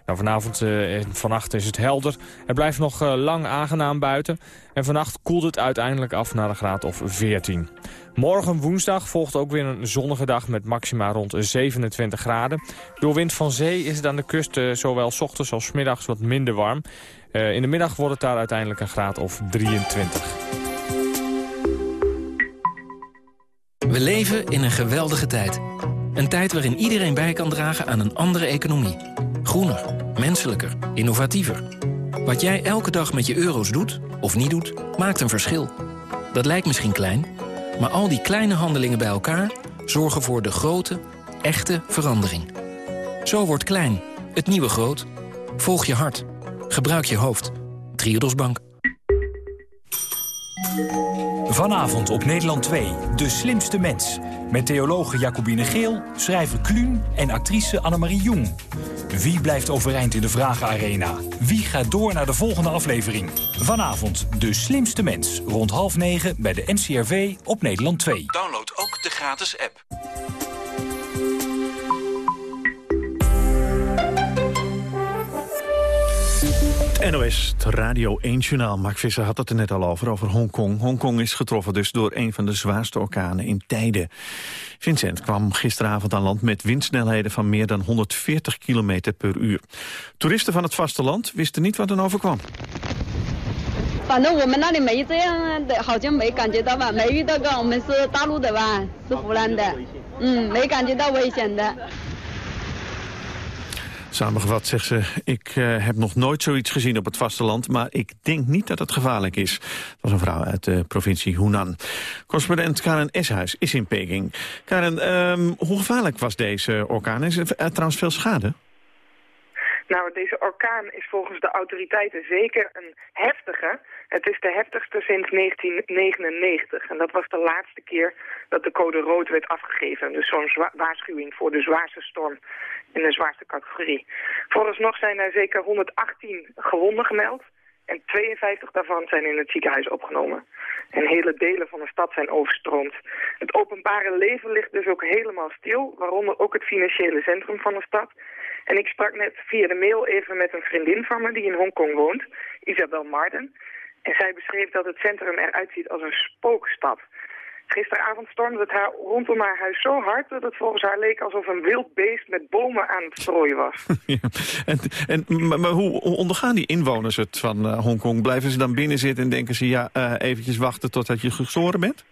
[SPEAKER 27] Nou, vanavond en vannacht is het helder. Het blijft nog lang aangenaam buiten. En vannacht koelt het uiteindelijk af naar een graad of 14. Morgen woensdag volgt ook weer een zonnige dag met maxima rond 27 graden. Door wind van zee is het aan de kust zowel s ochtends als middags wat minder warm. Uh, in de middag wordt het daar uiteindelijk een graad of 23.
[SPEAKER 28] We leven in een geweldige tijd. Een tijd waarin iedereen bij kan dragen aan een andere economie. Groener, menselijker, innovatiever. Wat jij elke dag met je euro's doet, of niet doet, maakt een verschil. Dat lijkt misschien klein, maar al die kleine handelingen bij elkaar... zorgen voor de grote, echte verandering. Zo wordt klein, het nieuwe groot. Volg je hart. Gebruik je hoofd. Triodos Bank.
[SPEAKER 29] Vanavond op Nederland 2, De Slimste Mens. Met theologe Jacobine Geel, schrijver Kluun en actrice Annemarie Jong. Wie blijft overeind in de Vragenarena? Wie gaat door naar de volgende aflevering? Vanavond De Slimste Mens. Rond half negen bij de NCRV op Nederland 2.
[SPEAKER 30] Download ook de gratis app.
[SPEAKER 3] NOS, het Radio 1-journaal. Mark Visser had het er net al over, over Hongkong. Hongkong is getroffen dus door een van de zwaarste orkanen in tijden. Vincent kwam gisteravond aan land met windsnelheden van meer dan 140 km per uur. Toeristen van het vasteland wisten niet wat er overkwam. Samengevat zegt ze, ik uh, heb nog nooit zoiets gezien op het vasteland... maar ik denk niet dat het gevaarlijk is. Dat was een vrouw uit de provincie Hunan. Correspondent Karen Eshuis is in Peking. Karen, um, hoe gevaarlijk was deze orkaan? Is er uh, trouwens veel schade?
[SPEAKER 31] Nou, deze orkaan is volgens de autoriteiten zeker een heftige. Het is de heftigste sinds 1999. En dat was de laatste keer dat de code rood werd afgegeven. Dus zo'n waarschuwing voor de zwaarste storm in de zwaarste categorie. Vooralsnog zijn er zeker 118 gewonden gemeld. En 52 daarvan zijn in het ziekenhuis opgenomen. En hele delen van de stad zijn overstroomd. Het openbare leven ligt dus ook helemaal stil, waaronder ook het financiële centrum van de stad. En ik sprak net via de mail even met een vriendin van me die in Hongkong woont, Isabel Marden. En zij beschreef dat het centrum eruit ziet als een spookstad. Gisteravond stormde het haar rondom haar huis zo hard dat het volgens haar leek alsof een wild beest met bomen aan het strooien was. [laughs]
[SPEAKER 3] en, en, maar, hoe ondergaan die inwoners het van uh, Hongkong? Blijven ze dan binnen zitten en denken ze ja, uh, eventjes wachten totdat je gestoren bent?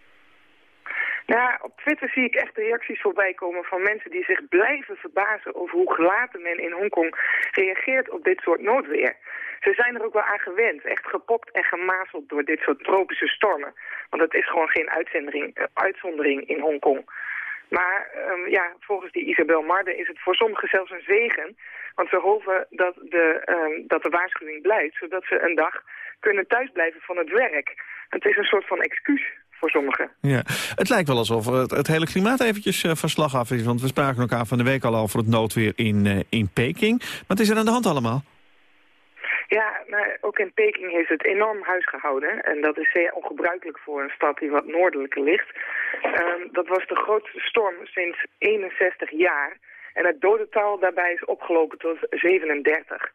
[SPEAKER 31] Nou, op Twitter zie ik echt reacties voorbij komen van mensen die zich blijven verbazen over hoe gelaten men in Hongkong reageert op dit soort noodweer. Ze zijn er ook wel aan gewend, echt gepokt en gemazeld door dit soort tropische stormen. Want het is gewoon geen uitzondering in Hongkong. Maar um, ja, volgens die Isabel Marde is het voor sommigen zelfs een zegen. Want ze hopen dat de, um, dat de waarschuwing blijft, zodat ze een dag kunnen thuisblijven van het werk. Het is een soort van excuus voor sommigen.
[SPEAKER 3] Ja, het lijkt wel alsof het, het hele klimaat eventjes uh, van slag af is. Want we spraken elkaar van de week al over het noodweer in, uh, in Peking. Wat is er aan de hand allemaal?
[SPEAKER 31] Ja, nou, ook in Peking heeft het enorm huis gehouden. En dat is zeer ongebruikelijk voor een stad die wat noordelijker ligt. Um, dat was de grootste storm sinds 61 jaar. En het dodental daarbij is opgelopen tot 37.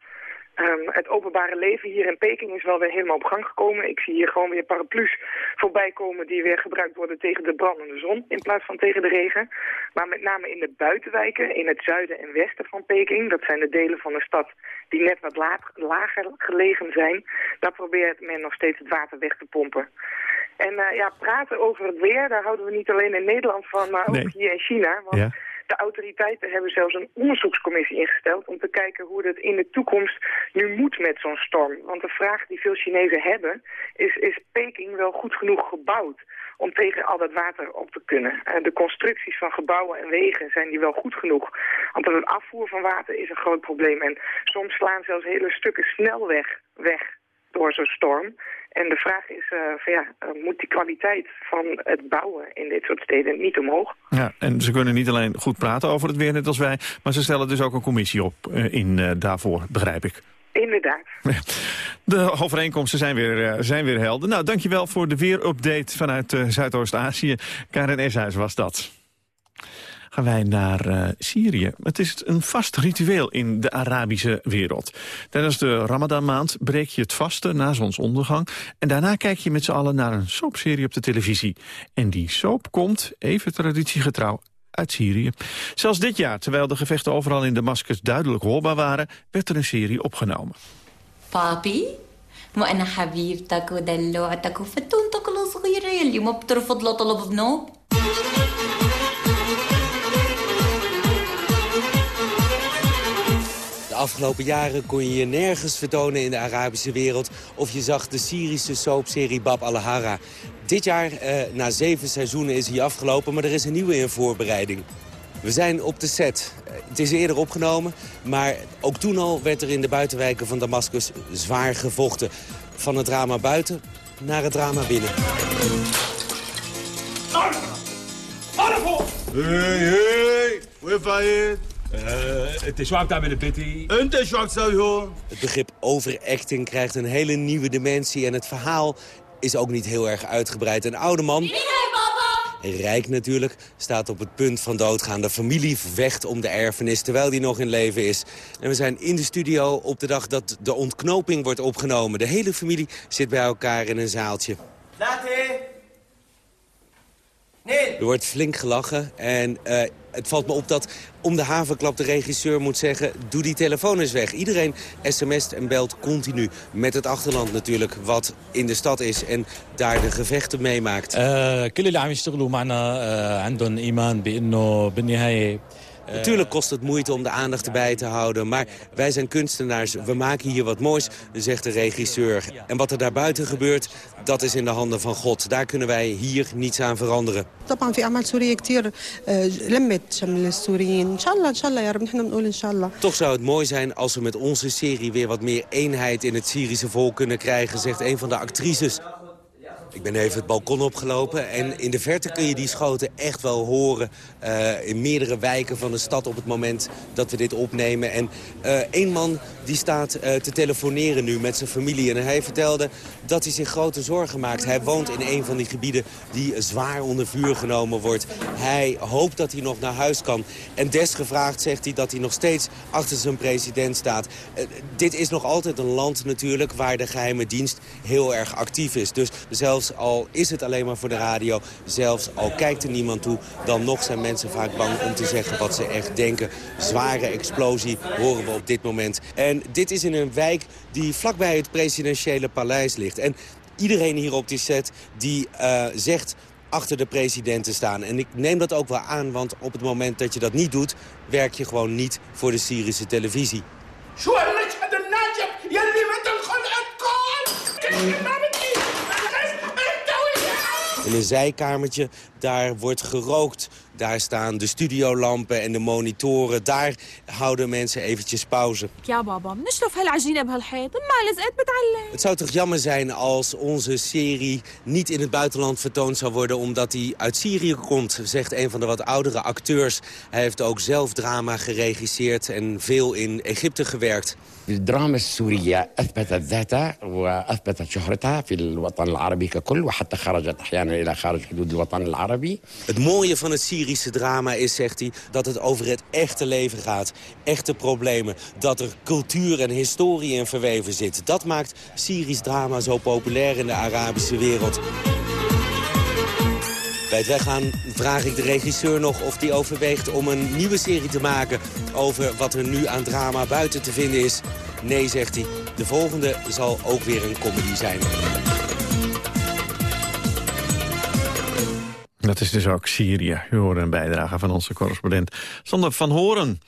[SPEAKER 31] Um, het openbare leven hier in Peking is wel weer helemaal op gang gekomen. Ik zie hier gewoon weer paraplu's voorbij komen die weer gebruikt worden tegen de brandende zon in plaats van tegen de regen. Maar met name in de buitenwijken, in het zuiden en westen van Peking, dat zijn de delen van de stad die net wat laag, lager gelegen zijn, daar probeert men nog steeds het water weg te pompen. En uh, ja, praten over het weer, daar houden we niet alleen in Nederland van, maar ook nee. hier in China. Want
[SPEAKER 3] ja.
[SPEAKER 31] De autoriteiten hebben zelfs een onderzoekscommissie ingesteld om te kijken hoe het in de toekomst nu moet met zo'n storm. Want de vraag die veel Chinezen hebben is, is Peking wel goed genoeg gebouwd om tegen al dat water op te kunnen? Uh, de constructies van gebouwen en wegen zijn die wel goed genoeg? Want het afvoer van water is een groot probleem en soms slaan zelfs hele stukken snelweg weg door zo'n storm. En de vraag is, uh, van ja, uh, moet die kwaliteit van het bouwen in dit soort steden niet omhoog?
[SPEAKER 3] Ja, en ze kunnen niet alleen goed praten over het weer, net als wij... maar ze stellen dus ook een commissie op uh, in daarvoor, begrijp ik.
[SPEAKER 31] Inderdaad.
[SPEAKER 3] De overeenkomsten zijn weer, zijn weer helder. Nou, dankjewel voor de weerupdate vanuit Zuidoost-Azië. Karen Eshuis was dat gaan wij naar uh, Syrië. Het is een vast ritueel in de Arabische wereld. Tijdens de Ramadanmaand breek je het vasten na zonsondergang... en daarna kijk je met z'n allen naar een soapserie op de televisie. En die soap komt, even traditiegetrouw, uit Syrië. Zelfs dit jaar, terwijl de gevechten overal in Damascus duidelijk hoorbaar waren... werd er een serie opgenomen.
[SPEAKER 32] Papi? وأنا حبيبتك ودلوعتك وفتونتك الصغيرة اللي ما بترفض لطلب بنوب
[SPEAKER 33] afgelopen jaren kon je je nergens vertonen in de Arabische wereld... of je zag de Syrische soapserie Bab al-Hara. Dit jaar, eh, na zeven seizoenen, is hij afgelopen, maar er is een nieuwe in voorbereiding. We zijn op de set. Het is eerder opgenomen, maar ook toen al werd er in de buitenwijken van Damascus zwaar gevochten. Van het drama buiten naar het drama binnen.
[SPEAKER 34] Hey, hey?
[SPEAKER 35] Het is zwak daar met de pitty.
[SPEAKER 34] En het is zwak zo,
[SPEAKER 33] Het begrip overacting krijgt een hele nieuwe dimensie... en het verhaal is ook niet heel erg uitgebreid. Een oude man, rijk natuurlijk, staat op het punt van doodgaan. De familie vecht om de erfenis terwijl die nog in leven is. En we zijn in de studio op de dag dat de ontknoping wordt opgenomen. De hele familie zit bij elkaar in een zaaltje. Er wordt flink gelachen en eh, het valt me op dat om de havenklap de regisseur moet zeggen... doe die telefoon eens weg. Iedereen sms't en belt continu met het achterland natuurlijk... wat in de stad is en daar de gevechten meemaakt.
[SPEAKER 36] كل اللي عم يشتغلوا معنا عندهم ايمان بانه بالنهايه
[SPEAKER 33] Natuurlijk kost het moeite om de aandacht erbij te houden. Maar wij zijn kunstenaars, we maken hier wat moois, zegt de regisseur. En wat er daarbuiten gebeurt, dat is in de handen van God. Daar kunnen wij hier niets aan veranderen.
[SPEAKER 37] طبعا في اعمال سوريه كثير لمت شمل السوريين ان شاء الله ان شاء الله يا رب نحن بنقول ان شاء الله
[SPEAKER 33] Toch zou het mooi zijn als we met onze serie weer wat meer eenheid in het Syrische volk kunnen krijgen, zegt een van de actrices. Ik ben even het balkon opgelopen en in de verte kun je die schoten echt wel horen... eh, in meerdere wijken van de stad op het moment dat we dit opnemen. En eh één man die staat eh, te telefoneren nu met zijn familie. En hij vertelde dat hij zich grote zorgen maakt. Hij woont in een van die gebieden die zwaar onder vuur genomen wordt. Hij hoopt dat hij nog naar huis kan. En desgevraagd zegt hij dat hij nog steeds achter zijn president staat. Dit is nog altijd een land natuurlijk waar de geheime dienst heel erg actief is. Dus zelfs al is het alleen maar voor de radio, zelfs al kijkt er niemand toe... dan nog zijn mensen vaak bang om te zeggen wat ze echt denken. Zware explosie horen we op dit moment. En dit is in een wijk die vlakbij het presidentiële paleis ligt. En iedereen hier op die set die eh, zegt achter de president te staan. En ik neem dat ook wel aan, want op het moment dat je dat niet doet... werk je gewoon niet voor de Syrische televisie. In een zijkamertje, daar wordt gerookt. Daar staan de studiolampen en de monitoren. Daar houden mensen eventjes pauze.
[SPEAKER 31] يا بابا بنشرف هالعجينه بهالحيط ما لزقت بتعلم
[SPEAKER 33] Het zou toch jammer zijn als onze serie niet in het buitenland vertoond zou worden... omdat hij uit Syrië komt, zegt een van de wat oudere acteurs. Hij heeft ook zelf drama geregisseerd en veel in Egypte gewerkt.
[SPEAKER 38] الدراما السورية أثبتت ذاتها وأثبتت شهرتها في الوطن العربي ككل وحتى خرجت أحيانا إلى خارج حدود الوطن العربي
[SPEAKER 33] Het mooie van het Syrische drama is, zegt hij, dat het over het echte leven gaat. Echte problemen. Dat er cultuur en historie in verweven zit. Dat maakt Syrisch drama zo populair in de Arabische wereld. Bij het weggaan vraag ik de regisseur nog of hij overweegt om een nieuwe serie te maken... over wat er nu aan drama buiten te vinden is. Nee, zegt hij. De volgende zal ook weer een comedy zijn.
[SPEAKER 3] Dat is dus ook Syrië. U hoorde een bijdrage van onze correspondent Sander van Horen.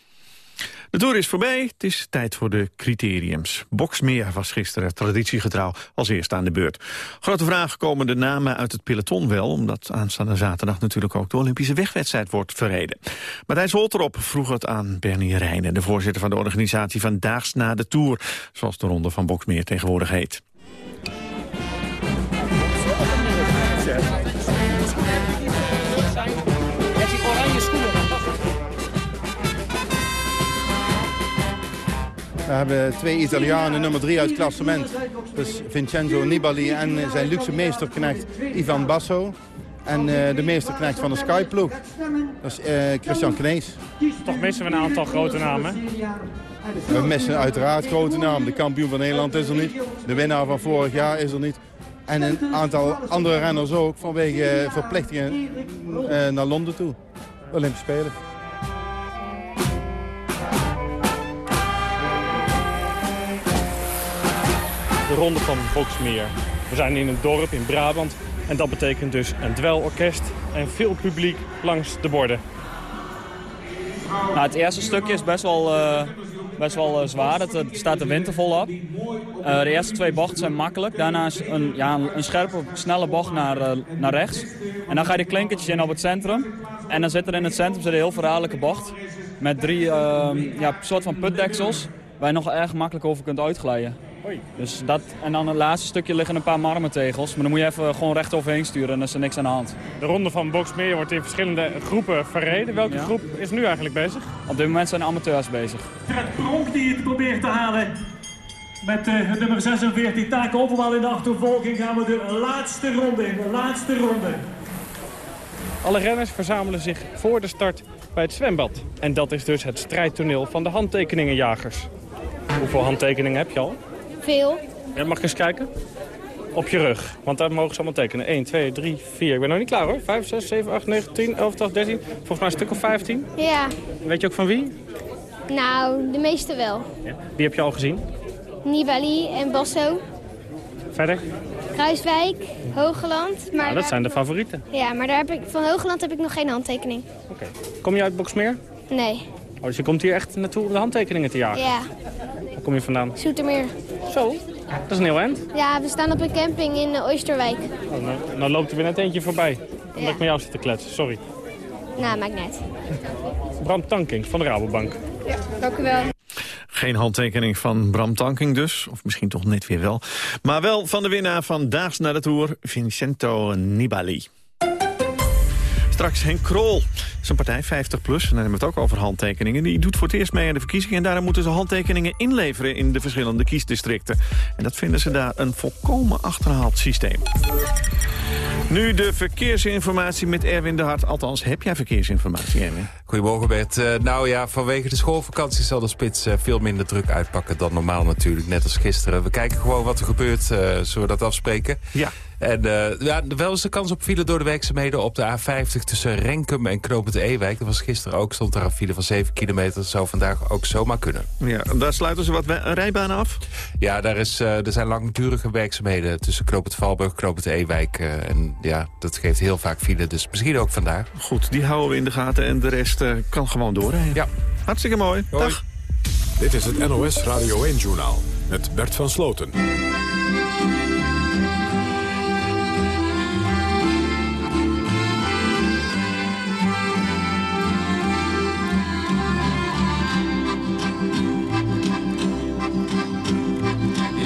[SPEAKER 3] De Tour is voorbij, het is tijd voor de criteriums. Boksmeer was gisteren traditiegetrouw als eerste aan de beurt. Grote vraag, komen de namen uit het peloton wel... omdat aanstaande zaterdag natuurlijk ook de Olympische wegwedstrijd wordt verreden. Matthijs Holterop vroeg het aan Bernie Rijnen... de voorzitter van de organisatie van Daags na de Tour... zoals de ronde van Boksmeer tegenwoordig heet.
[SPEAKER 39] We hebben twee Italianen, nummer drie uit het klassement. Dus Vincenzo Nibali en zijn luxe meesterknecht Ivan Basso. En uh, de meesterknecht van de Skyploeg, dat is uh, Christian Knees.
[SPEAKER 40] Toch missen we een aantal grote namen.
[SPEAKER 39] We missen uiteraard grote namen. De kampioen van Nederland is er niet. De winnaar van vorig jaar is er niet. En een aantal andere renners ook vanwege verplichtingen uh, naar Londen toe. Olympische Spelen.
[SPEAKER 40] De ronde van Boksmeer. We zijn in een dorp in Brabant en dat betekent dus een dwelorkest en veel publiek langs de borden.
[SPEAKER 41] Nou, het eerste stukje is best wel, uh, best wel uh, zwaar. Het uh, staat de winter volop. de eerste twee bochten zijn makkelijk. Daarna is een, ja, een scherpe, snelle bocht naar, naar rechts. En dan ga je de klinkertjes in op het centrum. En dan zit er in het centrum zit een heel verraderlijke bocht. Met drie ja, soort van putdeksels. Waar je nog erg makkelijk over kunt uitglijden. Dus dat, en dan het laatste stukje liggen een paar marmertegels. Maar dan moet je even gewoon recht overheen sturen en dan is er niks aan de hand.
[SPEAKER 40] De ronde van Boksmeer wordt in verschillende groepen verreden. Welke ja. groep is nu eigenlijk bezig?
[SPEAKER 41] Op dit moment zijn de amateurs bezig.
[SPEAKER 42] Fred Pronk die het probeert te halen. Met uh, het nummer 46, Taken Opperwal in de achtervolging gaan we de laatste ronde in. De laatste ronde.
[SPEAKER 40] Alle renners verzamelen zich voor de start bij het zwembad. En dat is dus het strijdtoneel van de handtekeningenjagers. Hoeveel handtekeningen heb je al?
[SPEAKER 43] Veel.
[SPEAKER 40] Ja, mag ik eens kijken? op je rug. Want daar mogen ze allemaal tekenen. 1, 2, 3, 4. Ik ben nog niet klaar hoor. 5, 6, 7, 8, 9, 10, 11, 12, 13. Volgens mij een stuk of 15.
[SPEAKER 43] Ja,
[SPEAKER 40] Weet je ook van wie?
[SPEAKER 43] nou, de meeste wel.
[SPEAKER 40] Die heb je al gezien.
[SPEAKER 43] Nibali en Basso,
[SPEAKER 40] Verder?
[SPEAKER 43] Kruiswijk, Hogeland. Maar
[SPEAKER 40] Nou, dat zijn de favorieten.
[SPEAKER 43] Ja, maar daar heb ik, van Hogeland heb ik nog geen handtekening.
[SPEAKER 40] Kom je uit Boksmeer?
[SPEAKER 43] Nee.
[SPEAKER 40] Oh, dus je komt hier echt naartoe om de handtekeningen te jagen?
[SPEAKER 43] Ja,
[SPEAKER 40] Waar kom je vandaan?
[SPEAKER 43] Zoetermeer.
[SPEAKER 40] Zo? Dat is een heel eind.
[SPEAKER 43] Ja, we staan op een camping in Oosterwijk.
[SPEAKER 40] Oh, nou, nou loopt er weer net eentje voorbij. Omdat
[SPEAKER 43] Ja.
[SPEAKER 40] ik met jou zit te kletsen, sorry.
[SPEAKER 43] Nou, maakt niet.
[SPEAKER 40] Bram Tankink van de Rabobank.
[SPEAKER 43] Ja, dank u wel.
[SPEAKER 3] Geen handtekening van Bram Tanking dus, of misschien toch net weer wel. Maar wel van de winnaar van Daags naar de Tour, Vincenzo Nibali. Straks Henk Krol, zijn partij 50 plus, en dan hebben we het ook over handtekeningen. Die doet voor het eerst mee aan de verkiezingen en daarom moeten ze handtekeningen inleveren in de verschillende kiesdistricten. En dat vinden ze daar een volkomen achterhaald systeem. Nu de verkeersinformatie met Erwin de Hart. Althans, heb jij verkeersinformatie, Erwin?
[SPEAKER 39] Goedemorgen Bert. Eh, nou ja, vanwege de schoolvakantie zal de spits eh, veel minder druk uitpakken dan normaal natuurlijk. Net als gisteren. We kijken gewoon wat er gebeurt. eh, zullen we dat afspreken?
[SPEAKER 3] Ja.
[SPEAKER 39] En eh, ja, wel eens de kans op file door de werkzaamheden op de A50 tussen Renkum en Knopend Ewijk. Dat was gisteren ook, stond daar een file van 7 kilometer. Dat zou vandaag ook zomaar kunnen.
[SPEAKER 3] Ja, daar sluiten ze wat rijbanen af?
[SPEAKER 39] Ja, daar is, eh, er zijn langdurige werkzaamheden tussen Knopend Valburg en Knopend Ewijk. eh, en ja, dat geeft heel vaak file, dus misschien ook vandaag.
[SPEAKER 3] Goed, die houden we in de gaten en de rest eh, kan gewoon doorrijden.
[SPEAKER 39] Ja.
[SPEAKER 3] Hartstikke mooi. Dag.
[SPEAKER 2] Dit is het NOS Radio 1-journaal met Bert van Sloten.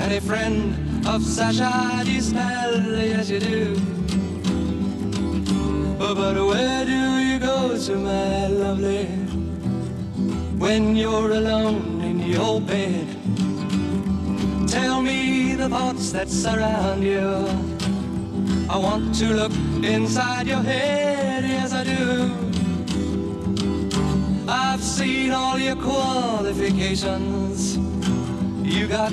[SPEAKER 44] and a friend of Sasha Distel, yes you do. But where do you go to, my lovely, when you're alone in your bed? Tell me the thoughts that surround you. I want to look inside your head, yes I do. I've seen all your qualifications you got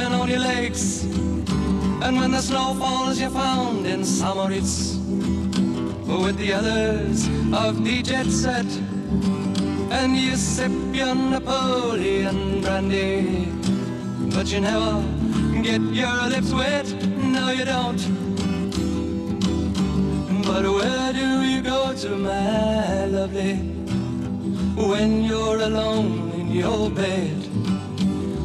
[SPEAKER 44] and on your legs. And when the snow falls, you're found in Samoritz with the others of the jet set. And you sip your Napoleon brandy, but you never get your lips wet. No, you don't. But where do you go to, my lovely, when you're alone in your bed?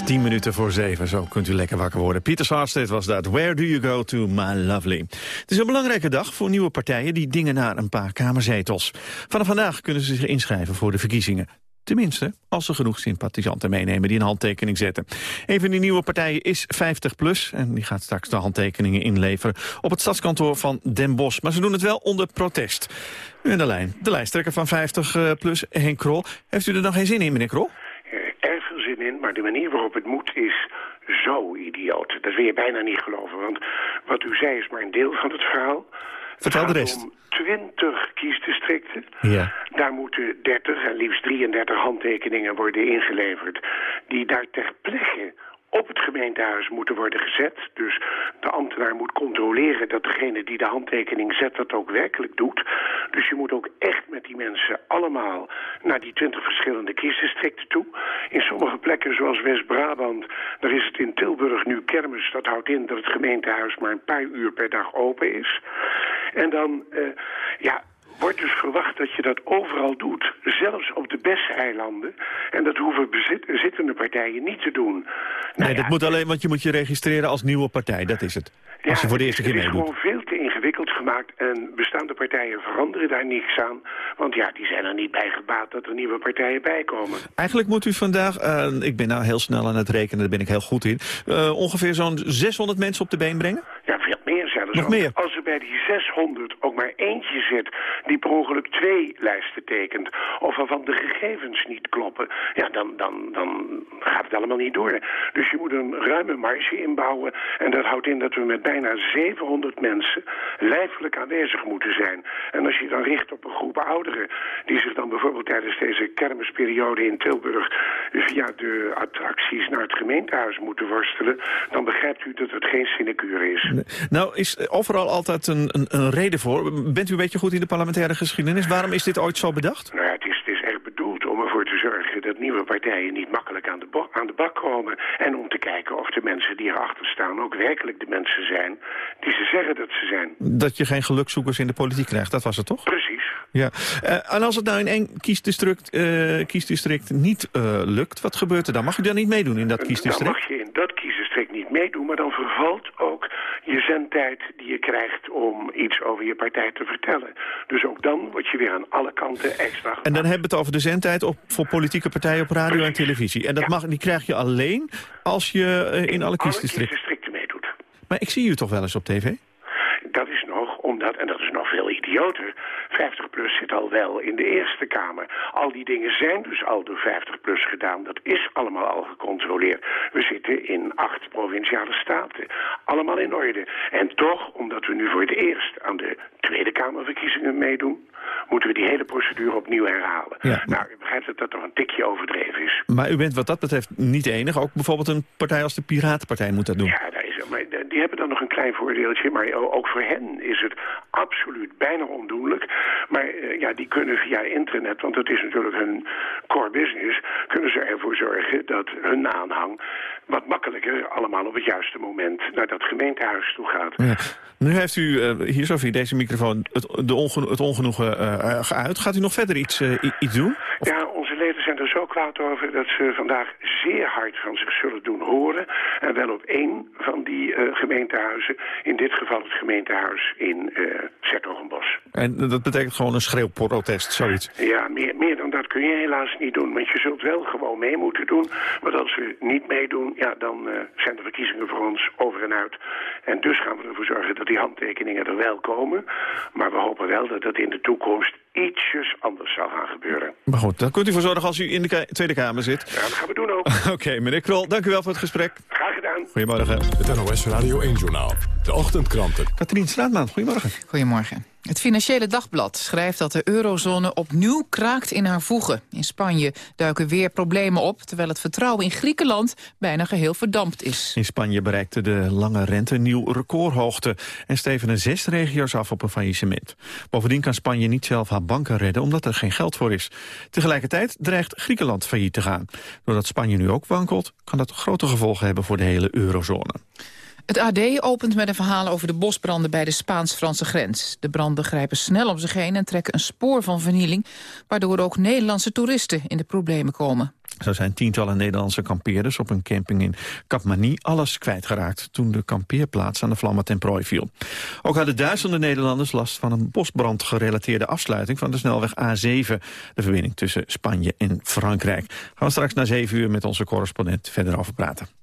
[SPEAKER 3] is 10 minuten voor 7, zo kunt u lekker wakker worden. Pieter Saarstedt was dat. Where do you go to, my lovely? Het is een belangrijke dag voor nieuwe partijen die dingen naar een paar kamerzetels. Vanaf vandaag kunnen ze zich inschrijven voor de verkiezingen. Tenminste, als ze genoeg sympathisanten meenemen die een handtekening zetten. Een van die nieuwe partijen is 50PLUS en die gaat straks de handtekeningen inleveren op het stadskantoor van Den Bosch. Maar ze doen het wel onder protest. Nu in de lijn, de lijsttrekker van 50PLUS, Henk Krol. Heeft u er nog geen zin in, meneer Krol?
[SPEAKER 45] In, maar de manier waarop het moet is zo idioot. Dat wil je bijna niet geloven, want wat u zei is maar een deel van het verhaal.
[SPEAKER 3] Vertel de
[SPEAKER 45] Het
[SPEAKER 3] rest.
[SPEAKER 45] gaat om 20 kiesdistricten.
[SPEAKER 3] Ja.
[SPEAKER 45] Daar moeten 30 en liefst 33 handtekeningen worden ingeleverd... die daar ter plekke op het gemeentehuis moeten worden gezet. Dus de ambtenaar moet controleren dat degene die de handtekening zet dat ook werkelijk doet. Dus je moet ook echt met die mensen allemaal naar die 20 verschillende kiesdistricten toe. In sommige plekken zoals West-Brabant, daar is het in Tilburg nu kermis. Dat houdt in dat het gemeentehuis maar een paar uur per dag open is. En dan, eh, ja, wordt dus verwacht dat je dat overal doet. Zelfs op de beste eilanden. En dat hoeven bezit, zittende partijen niet te doen.
[SPEAKER 3] Nee, dat moet alleen, want je moet je registreren als nieuwe partij, dat is het. Als je voor de eerste keer
[SPEAKER 45] het is
[SPEAKER 3] meedoet.
[SPEAKER 45] gewoon veel te ingewikkeld gemaakt en bestaande partijen veranderen daar niks aan. Want ja, die zijn er niet bij gebaat dat er nieuwe partijen bij komen.
[SPEAKER 3] Eigenlijk moet u vandaag, eh, ik ben nou heel snel aan het rekenen, daar ben ik heel goed in, eh, ongeveer zo'n 600 mensen op de been brengen?
[SPEAKER 45] Ja, veel
[SPEAKER 3] Nog meer?
[SPEAKER 45] Als er bij die 600 ook maar eentje zit die per ongeluk twee lijsten tekent... of waarvan de gegevens niet kloppen, ja, dan, dan, dan gaat het allemaal niet door. Dus je moet een ruime marge inbouwen. En dat houdt in dat we met bijna 700 mensen lijfelijk aanwezig moeten zijn. En als je dan richt op een groep ouderen... die zich dan bijvoorbeeld tijdens deze kermisperiode in Tilburg... via de attracties naar het gemeentehuis moeten worstelen... dan begrijpt u dat het geen sinecure is.
[SPEAKER 3] Nou, is overal altijd een, een, een reden voor. Bent u een beetje goed in de parlementaire geschiedenis? Waarom is dit ooit zo bedacht?
[SPEAKER 45] Nou ja, het is, het is echt bedoeld om ervoor te zorgen dat nieuwe partijen niet makkelijk aan de, aan de bak komen. En om te kijken of de mensen die erachter staan ook werkelijk de mensen zijn die ze zeggen dat ze zijn.
[SPEAKER 3] Dat je geen gelukzoekers in de politiek krijgt, dat was het toch?
[SPEAKER 45] Precies.
[SPEAKER 3] Ja. Eh, en als het nou in één kiesdistrict, eh, kiesdistrict niet eh, lukt, wat gebeurt er dan? Mag u dan niet meedoen in dat
[SPEAKER 45] Dan
[SPEAKER 3] kiesdistrict?
[SPEAKER 45] mag je in dat kiesdistrict niet meedoen, maar dan vervalt ook je zendtijd die je krijgt om iets over je partij te vertellen. Dus ook dan word je weer aan alle kanten extra
[SPEAKER 3] En dan hebben we het over de zendtijd op, voor politieke partijen op radio en televisie. En dat mag, die krijg je alleen als je eh, in alle kiesdistricten...
[SPEAKER 45] kiesdistricten meedoet.
[SPEAKER 3] Maar ik zie u toch wel eens op tv?
[SPEAKER 45] Dat is nog omdat, en dat is nog veel idioter, 50PLUS zit al wel in de Eerste Kamer. Al die dingen zijn dus al door 50PLUS gedaan. Dat is allemaal al gecontroleerd. We zitten in acht provinciale staten. Allemaal in orde. En toch, omdat we nu voor het eerst aan de Tweede Kamerverkiezingen meedoen... moeten we die hele procedure opnieuw herhalen.
[SPEAKER 3] Ja.
[SPEAKER 45] Nou, u begrijpt dat dat toch een tikje overdreven is.
[SPEAKER 3] Maar u bent wat dat betreft niet de enige. Ook bijvoorbeeld een partij als de Piratenpartij moet dat doen.
[SPEAKER 45] Ja, maar die hebben dan nog een klein voordeeltje. Maar ook voor hen is het absoluut bijna ondoenlijk. Maar eh, ja, die kunnen via internet, want dat is natuurlijk hun core business... kunnen ze ervoor zorgen dat hun aanhang wat makkelijker allemaal op het juiste moment naar dat gemeentehuis toe gaat.
[SPEAKER 3] Ja. Nu heeft u eh, hier zo via deze microfoon het, de het ongenoegen eh, geuit. Gaat u nog verder iets, iets doen?
[SPEAKER 45] Ja, gemeenten zijn er zo kwaad over dat ze vandaag zeer hard van zich zullen doen horen. En wel op één van die uh, gemeentehuizen, in dit geval het gemeentehuis in uh, Zertogenbos.
[SPEAKER 3] En dat betekent gewoon een schreeuwprotest, zoiets?
[SPEAKER 45] Ja, meer, meer dan dat kun je helaas niet doen. Want je zult wel gewoon mee moeten doen. Maar als we niet meedoen, ja, dan uh, zijn de verkiezingen voor ons over en uit. En dus gaan we ervoor zorgen dat die handtekeningen er wel komen. Maar we hopen wel dat dat in de toekomst ietsjes anders zal gaan gebeuren.
[SPEAKER 3] Maar goed, daar kunt u voor zorgen als u in de Tweede Kamer zit.
[SPEAKER 45] Ja, dat gaan we doen ook. [laughs]
[SPEAKER 3] Oké, meneer Krol, dank u wel voor het gesprek.
[SPEAKER 45] Graag gedaan.
[SPEAKER 3] Goedemorgen.
[SPEAKER 2] Het NOS Radio 1-journaal. De ochtendkranten.
[SPEAKER 3] Katrien Straatman, goedemorgen.
[SPEAKER 38] Goedemorgen. Het Financiële Dagblad schrijft dat de eurozone opnieuw kraakt in haar voegen. In Spanje duiken weer problemen op, terwijl het vertrouwen in Griekenland bijna geheel verdampt is.
[SPEAKER 3] In Spanje bereikte de lange rente nieuw recordhoogte en stevenen zes regio's af op een faillissement. Bovendien kan Spanje niet zelf haar banken redden omdat er geen geld voor is. Tegelijkertijd dreigt Griekenland failliet te gaan. Doordat Spanje nu ook wankelt, kan dat grote gevolgen hebben voor de hele eurozone.
[SPEAKER 38] Het AD opent met een verhaal over de bosbranden bij de Spaans-Franse grens. De branden grijpen snel om zich heen en trekken een spoor van vernieling... waardoor ook Nederlandse toeristen in de problemen komen.
[SPEAKER 3] Zo zijn tientallen Nederlandse kampeerders op een camping in Capmany alles kwijtgeraakt toen de kampeerplaats aan de vlammen ten prooi viel. Ook hadden duizenden Nederlanders last van een bosbrand gerelateerde afsluiting van de snelweg A7, de verbinding tussen Spanje en Frankrijk. Gaan we straks na zeven uur met onze correspondent verder over praten.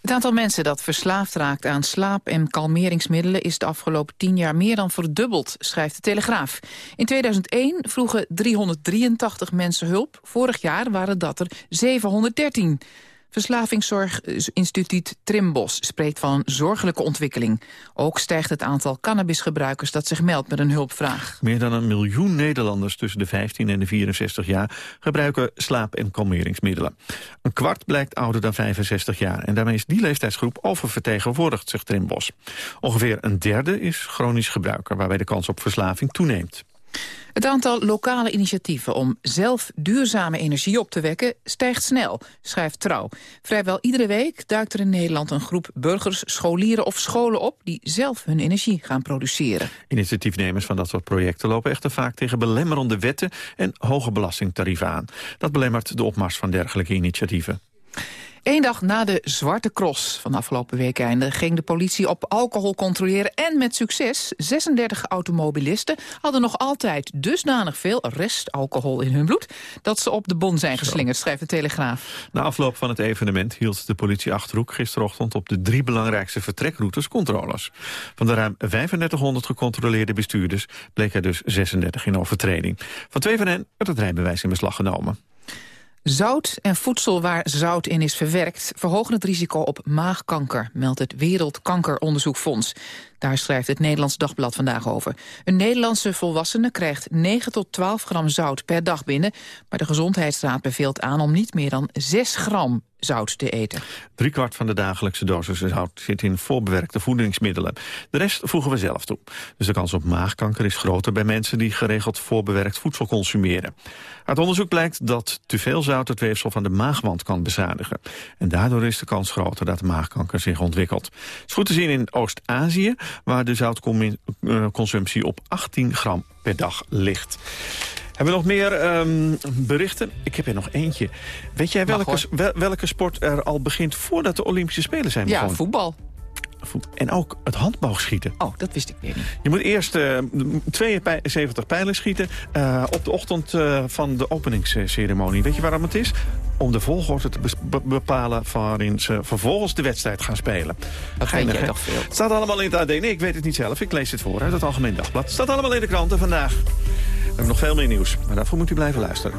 [SPEAKER 38] Het aantal mensen dat verslaafd raakt aan slaap- en kalmeringsmiddelen... is de afgelopen tien jaar meer dan verdubbeld, schrijft de Telegraaf. In 2001 vroegen 383 mensen hulp. Vorig jaar waren dat er 713. Verslavingszorginstituut Trimbos spreekt van een zorgelijke ontwikkeling. Ook stijgt het aantal cannabisgebruikers dat zich meldt met een hulpvraag.
[SPEAKER 3] Meer dan een miljoen Nederlanders tussen de 15 en de 64 jaar gebruiken slaap- en kalmeringsmiddelen. Een kwart blijkt ouder dan 65 jaar en daarmee is die leeftijdsgroep oververtegenwoordigd, zegt Trimbos. Ongeveer een derde is chronisch gebruiker, waarbij de kans op verslaving toeneemt.
[SPEAKER 38] Het aantal lokale initiatieven om zelf duurzame energie op te wekken stijgt snel, schrijft Trouw. Vrijwel iedere week duikt er in Nederland een groep burgers, scholieren of scholen op die zelf hun energie gaan produceren.
[SPEAKER 3] Initiatiefnemers van dat soort projecten lopen echter vaak tegen belemmerende wetten en hoge belastingtarieven aan. Dat belemmert de opmars van dergelijke initiatieven.
[SPEAKER 38] Eén dag na de Zwarte Cross van afgelopen weekende ging de politie op alcohol controleren en met succes. 36 automobilisten hadden nog altijd dusdanig veel restalcohol in hun bloed dat ze op de bon zijn geslingerd, schrijft de Telegraaf.
[SPEAKER 3] Na afloop van het evenement hield de politie Achterhoek gisterochtend op de drie belangrijkste vertrekroutes controles. Van de ruim 3500 gecontroleerde bestuurders bleek er dus 36 in overtreding. Van twee van hen werd het rijbewijs in beslag genomen.
[SPEAKER 38] Zout en voedsel waar zout in is verwerkt... verhogen het risico op maagkanker, meldt het Wereldkankeronderzoekfonds. Daar schrijft het Nederlands Dagblad vandaag over. Een Nederlandse volwassene krijgt 9 tot 12 gram zout per dag binnen... maar de Gezondheidsraad beveelt aan om niet meer dan 6 gram zout te eten.
[SPEAKER 3] Driekwart van de dagelijkse dosis zout zit in voorbewerkte voedingsmiddelen. De rest voegen we zelf toe. Dus de kans op maagkanker is groter bij mensen die geregeld voorbewerkt voedsel consumeren. Uit onderzoek blijkt dat te veel zout het weefsel van de maagwand kan beschadigen. En daardoor is de kans groter dat maagkanker zich ontwikkelt. Het is goed te zien in Oost-Azië, waar de zoutconsumptie op 18 gram per dag ligt. Hebben we nog meer um, berichten? Ik heb er nog eentje. Weet jij welke, wel, welke sport er al begint voordat de Olympische Spelen zijn begonnen?
[SPEAKER 38] Ja, voetbal.
[SPEAKER 3] En ook het handboogschieten.
[SPEAKER 38] Oh, dat wist ik weer niet.
[SPEAKER 3] Je moet eerst uh, 72 pijlen schieten uh, op de ochtend uh, van de openingsceremonie. Weet je waarom het is? Om de volgorde te bepalen waarin ze vervolgens de wedstrijd gaan spelen.
[SPEAKER 38] Dat weet jij toch veel.
[SPEAKER 3] Het staat allemaal in het AD. Nee, ik weet het niet zelf. Ik lees het voor uit het Algemeen Dagblad. Het staat allemaal in de kranten vandaag. We hebben nog veel meer nieuws, maar daarvoor moet u blijven luisteren.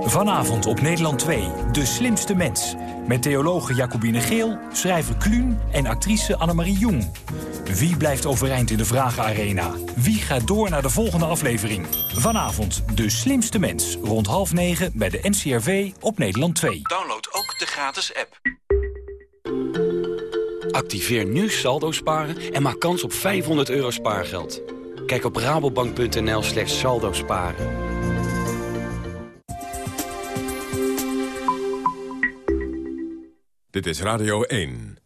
[SPEAKER 46] Vanavond op Nederland 2, De Slimste Mens.
[SPEAKER 29] Met theologe Jacobine Geel, schrijver Kluun en actrice Annemarie Jong. Wie blijft overeind in de Vragenarena? Wie gaat door naar de volgende aflevering? Vanavond De Slimste Mens, rond half negen bij de NCRV op Nederland 2.
[SPEAKER 33] Download ook de gratis app. Activeer nu saldo sparen en maak kans op 500 euro spaargeld. Kijk op rabobank.nl slash saldo sparen.
[SPEAKER 2] Dit is Radio 1.